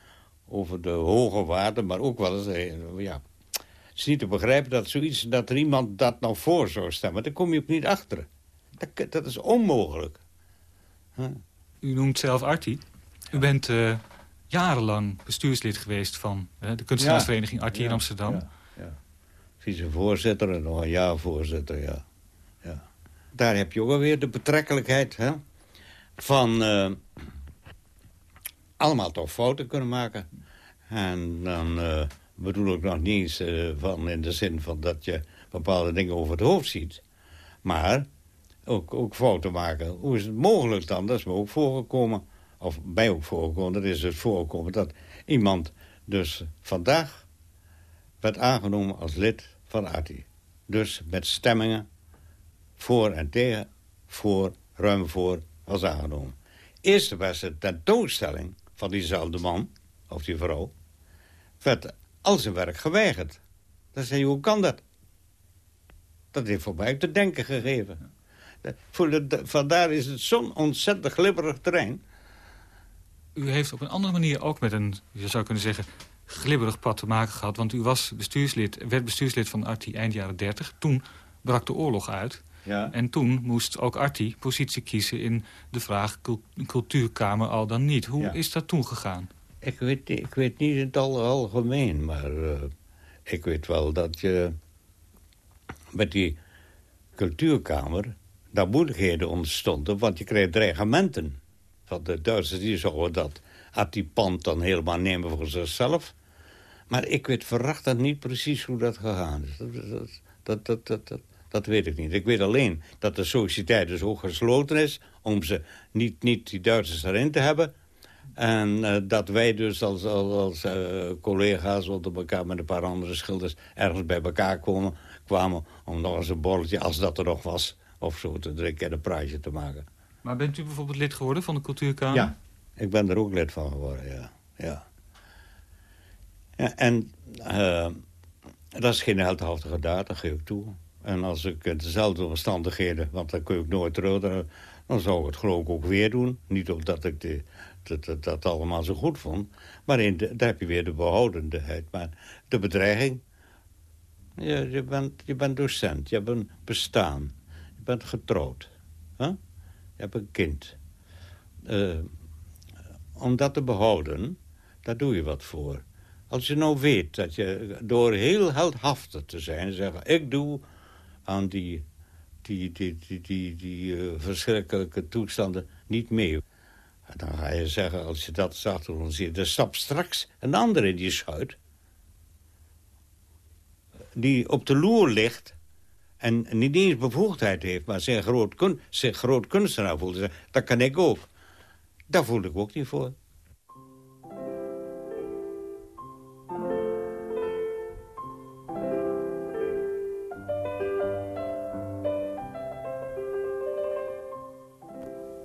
over de hoge waarde... maar ook wel eens... Eh, ja, het is niet te begrijpen dat zoiets dat er iemand dat nou voor zou stemmen. Daar kom je ook niet achter. Dat, dat is onmogelijk. Huh? U noemt zelf Artie. U bent uh, jarenlang bestuurslid geweest van de kunstenaarsvereniging ja, Artie in Amsterdam. Ja, ja. Vicevoorzitter en nog een jaar voorzitter, ja. ja. Daar heb je ook alweer de betrekkelijkheid hè, van uh, allemaal toch fouten kunnen maken. En dan uh, bedoel ik nog niet eens uh, van in de zin van dat je bepaalde dingen over het hoofd ziet. Maar ook, ook fouten maken. Hoe is het mogelijk dan? Dat is me ook voorgekomen of bij ook voorkomen, dat is het voorkomen dat iemand dus vandaag werd aangenomen als lid van ATI. Dus met stemmingen voor en tegen, voor, ruim voor, was aangenomen. Eerste was de tentoonstelling van diezelfde man, of die vrouw, werd al zijn werk geweigerd. Dan zei je, hoe kan dat? Dat heeft voor mij te denken gegeven. vandaar is het zo'n ontzettend glibberig terrein u heeft op een andere manier ook met een, je zou kunnen zeggen, glibberig pad te maken gehad. Want u was bestuurslid, werd bestuurslid van Arti eind jaren 30. Toen brak de oorlog uit. Ja. En toen moest ook Arti positie kiezen in de vraag cultuurkamer al dan niet. Hoe is dat toen gegaan? Ik weet, ik weet niet in het algemeen, maar uh, ik weet wel dat je met die cultuurkamer... daar moeilijkheden ontstonden, want je kreeg dreigementen. Van de Duitsers die zouden dat pand dan helemaal nemen voor zichzelf. Maar ik weet verrachtend niet precies hoe dat gegaan is. Dat, dat, dat, dat, dat, weet ik niet. Ik weet alleen dat de sociëteit dus ook gesloten is... om ze niet, niet die Duitsers erin te hebben... En uh, dat wij dus als, als, als uh, collega's onder elkaar met een paar andere schilders... ergens bij elkaar komen, kwamen om nog eens een borreltje, als dat er nog was... of zo te drinken en een praatje te maken. Maar bent u bijvoorbeeld lid geworden van de cultuurkamer? Ja, ik ben er ook lid van geworden, ja. ja. ja en uh, dat is geen heldhaftige daad, dat geef ik toe. En als ik dezelfde omstandigheden, want dan kun ik nooit terug... dan zou het geloof ik ook weer doen. Niet omdat ik de, dat, allemaal zo goed vond. Maar in daar heb je weer de behoudendheid. Maar de bedreiging... Ja, je, bent, je bent docent, je bent bestaan. Je bent getrouwd. Huh? Je hebt een kind. Uh, om dat te behouden, daar doe je wat voor. Als je nou weet dat je door heel heldhaftig te zijn... zeggen, ik doe aan die, die, die, die, die, uh, verschrikkelijke toestanden niet mee. Dan ga je zeggen, als je dat zag, dan zie je... er stapt straks een ander in die schuit... die op de loer ligt en niet eens bevoegdheid heeft... maar zich groot, kun, zich groot kunstenaar voelt. Dat kan ik ook. Daar voel ik ook niet voor.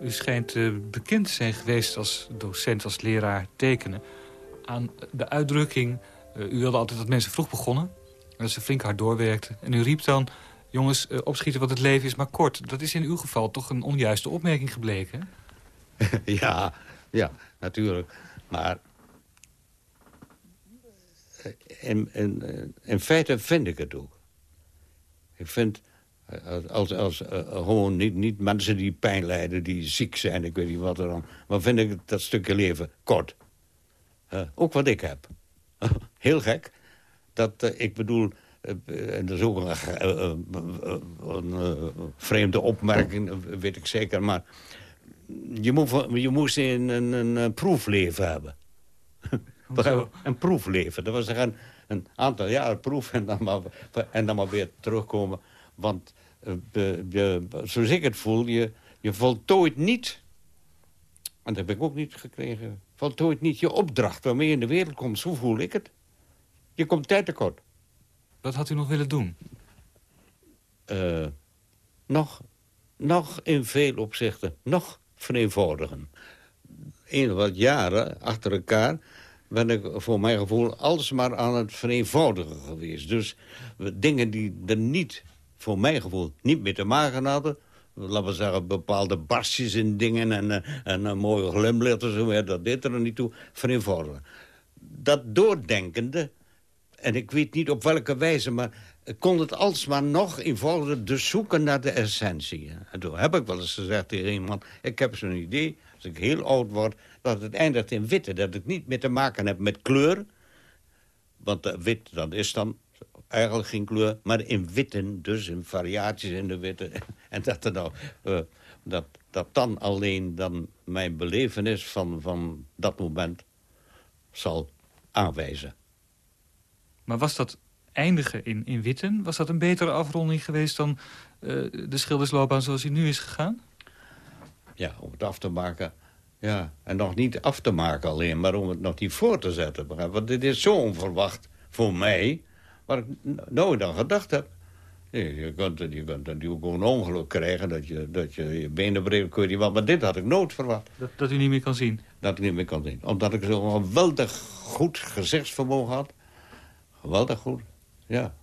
U schijnt uh, bekend te zijn geweest als docent, als leraar tekenen... aan de uitdrukking... Uh, u wilde altijd dat mensen vroeg begonnen... dat ze flink hard doorwerkten. En u riep dan... jongens, uh, opschieten wat het leven is maar kort. Dat is in uw geval toch een onjuiste opmerking gebleken? *laughs* ja, ja, natuurlijk. Maar in, in feite vind ik het ook. Ik vind als, als uh, gewoon niet, niet mensen die pijn lijden, die ziek zijn, ik weet niet wat er dan. Maar vind ik dat stukje leven kort. Uh, ook wat ik heb. *laughs* Heel gek. Dat, uh, ik bedoel, en dat is ook een, een vreemde opmerking, weet ik zeker. Maar je, moet, je moest een, een, een proefleven hebben. *laughs* een proefleven. Dat was een, een aantal jaar proef en dan maar, en dan maar weer terugkomen. Want uh, zoals ik het voel, je, je voltooit niet... en dat heb ik ook niet gekregen... voltooit niet je opdracht waarmee je in de wereld komt. Zo voel ik het. Je komt tijd tekort. Wat had u nog willen doen? Uh, nog, nog in veel opzichten, nog vereenvoudigen. In wat jaren achter elkaar ben ik voor mijn gevoel alsmaar aan het vereenvoudigen geweest. Dus dingen die er niet voor mijn gevoel niet meer te maken hadden. Laten we zeggen, bepaalde barstjes in dingen en, eh, en een mooie glimlach en zo. Dat deed er niet toe, vereenvoudigen. Dat doordenkende, en ik weet niet op welke wijze... maar kon het alsmaar nog eenvoudiger dus zoeken naar de essentie. En toen heb ik wel eens gezegd tegen iemand... ik heb zo'n idee, als ik heel oud word... dat het eindigt in witte, dat het niet meer te maken heb met kleur... want wit, dat is dan eigenlijk geen kleur, maar in witten, dus in variaties in de witte. *laughs* en dat, er nou, uh, dat, dat dan alleen dan mijn belevenis van, van dat moment zal aanwijzen. Maar was dat eindigen in, in witten, was dat een betere afronding geweest dan uh, de schildersloopbaan zoals hij nu is gegaan? Ja, om het af te maken. Ja, en nog niet af te maken alleen, maar om het nog niet voor te zetten. Want dit is zo onverwacht voor mij waar ik nooit aan gedacht heb. je kunt, je kunt natuurlijk ook een ongeluk krijgen, dat je dat je, je benen breekt, kun je wat. Maar dit had ik nooit verwacht. Dat, dat u niet meer kan zien? Dat ik niet meer kan zien. Omdat ik zo'n geweldig goed gezichtsvermogen had. Geweldig goed, ja.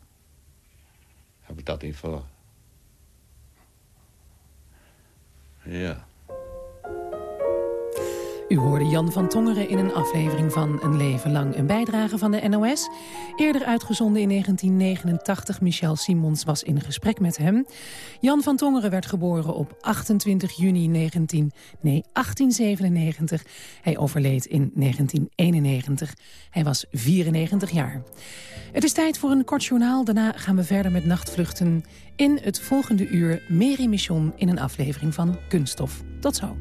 Heb ik dat niet verwacht. Ja. U hoorde Jan van Tongeren in een aflevering van Een Leven Lang. Een bijdrage van de NOS. Eerder uitgezonden in 1989. Michel Simons was in gesprek met hem. Jan van Tongeren werd geboren op 28 juni 19, nee, 1897. Hij overleed in 1991. Hij was 94 jaar. Het is tijd voor een kort journaal. Daarna gaan we verder met nachtvluchten. In het volgende uur Mary Mission in een aflevering van Kunststof. Tot zo.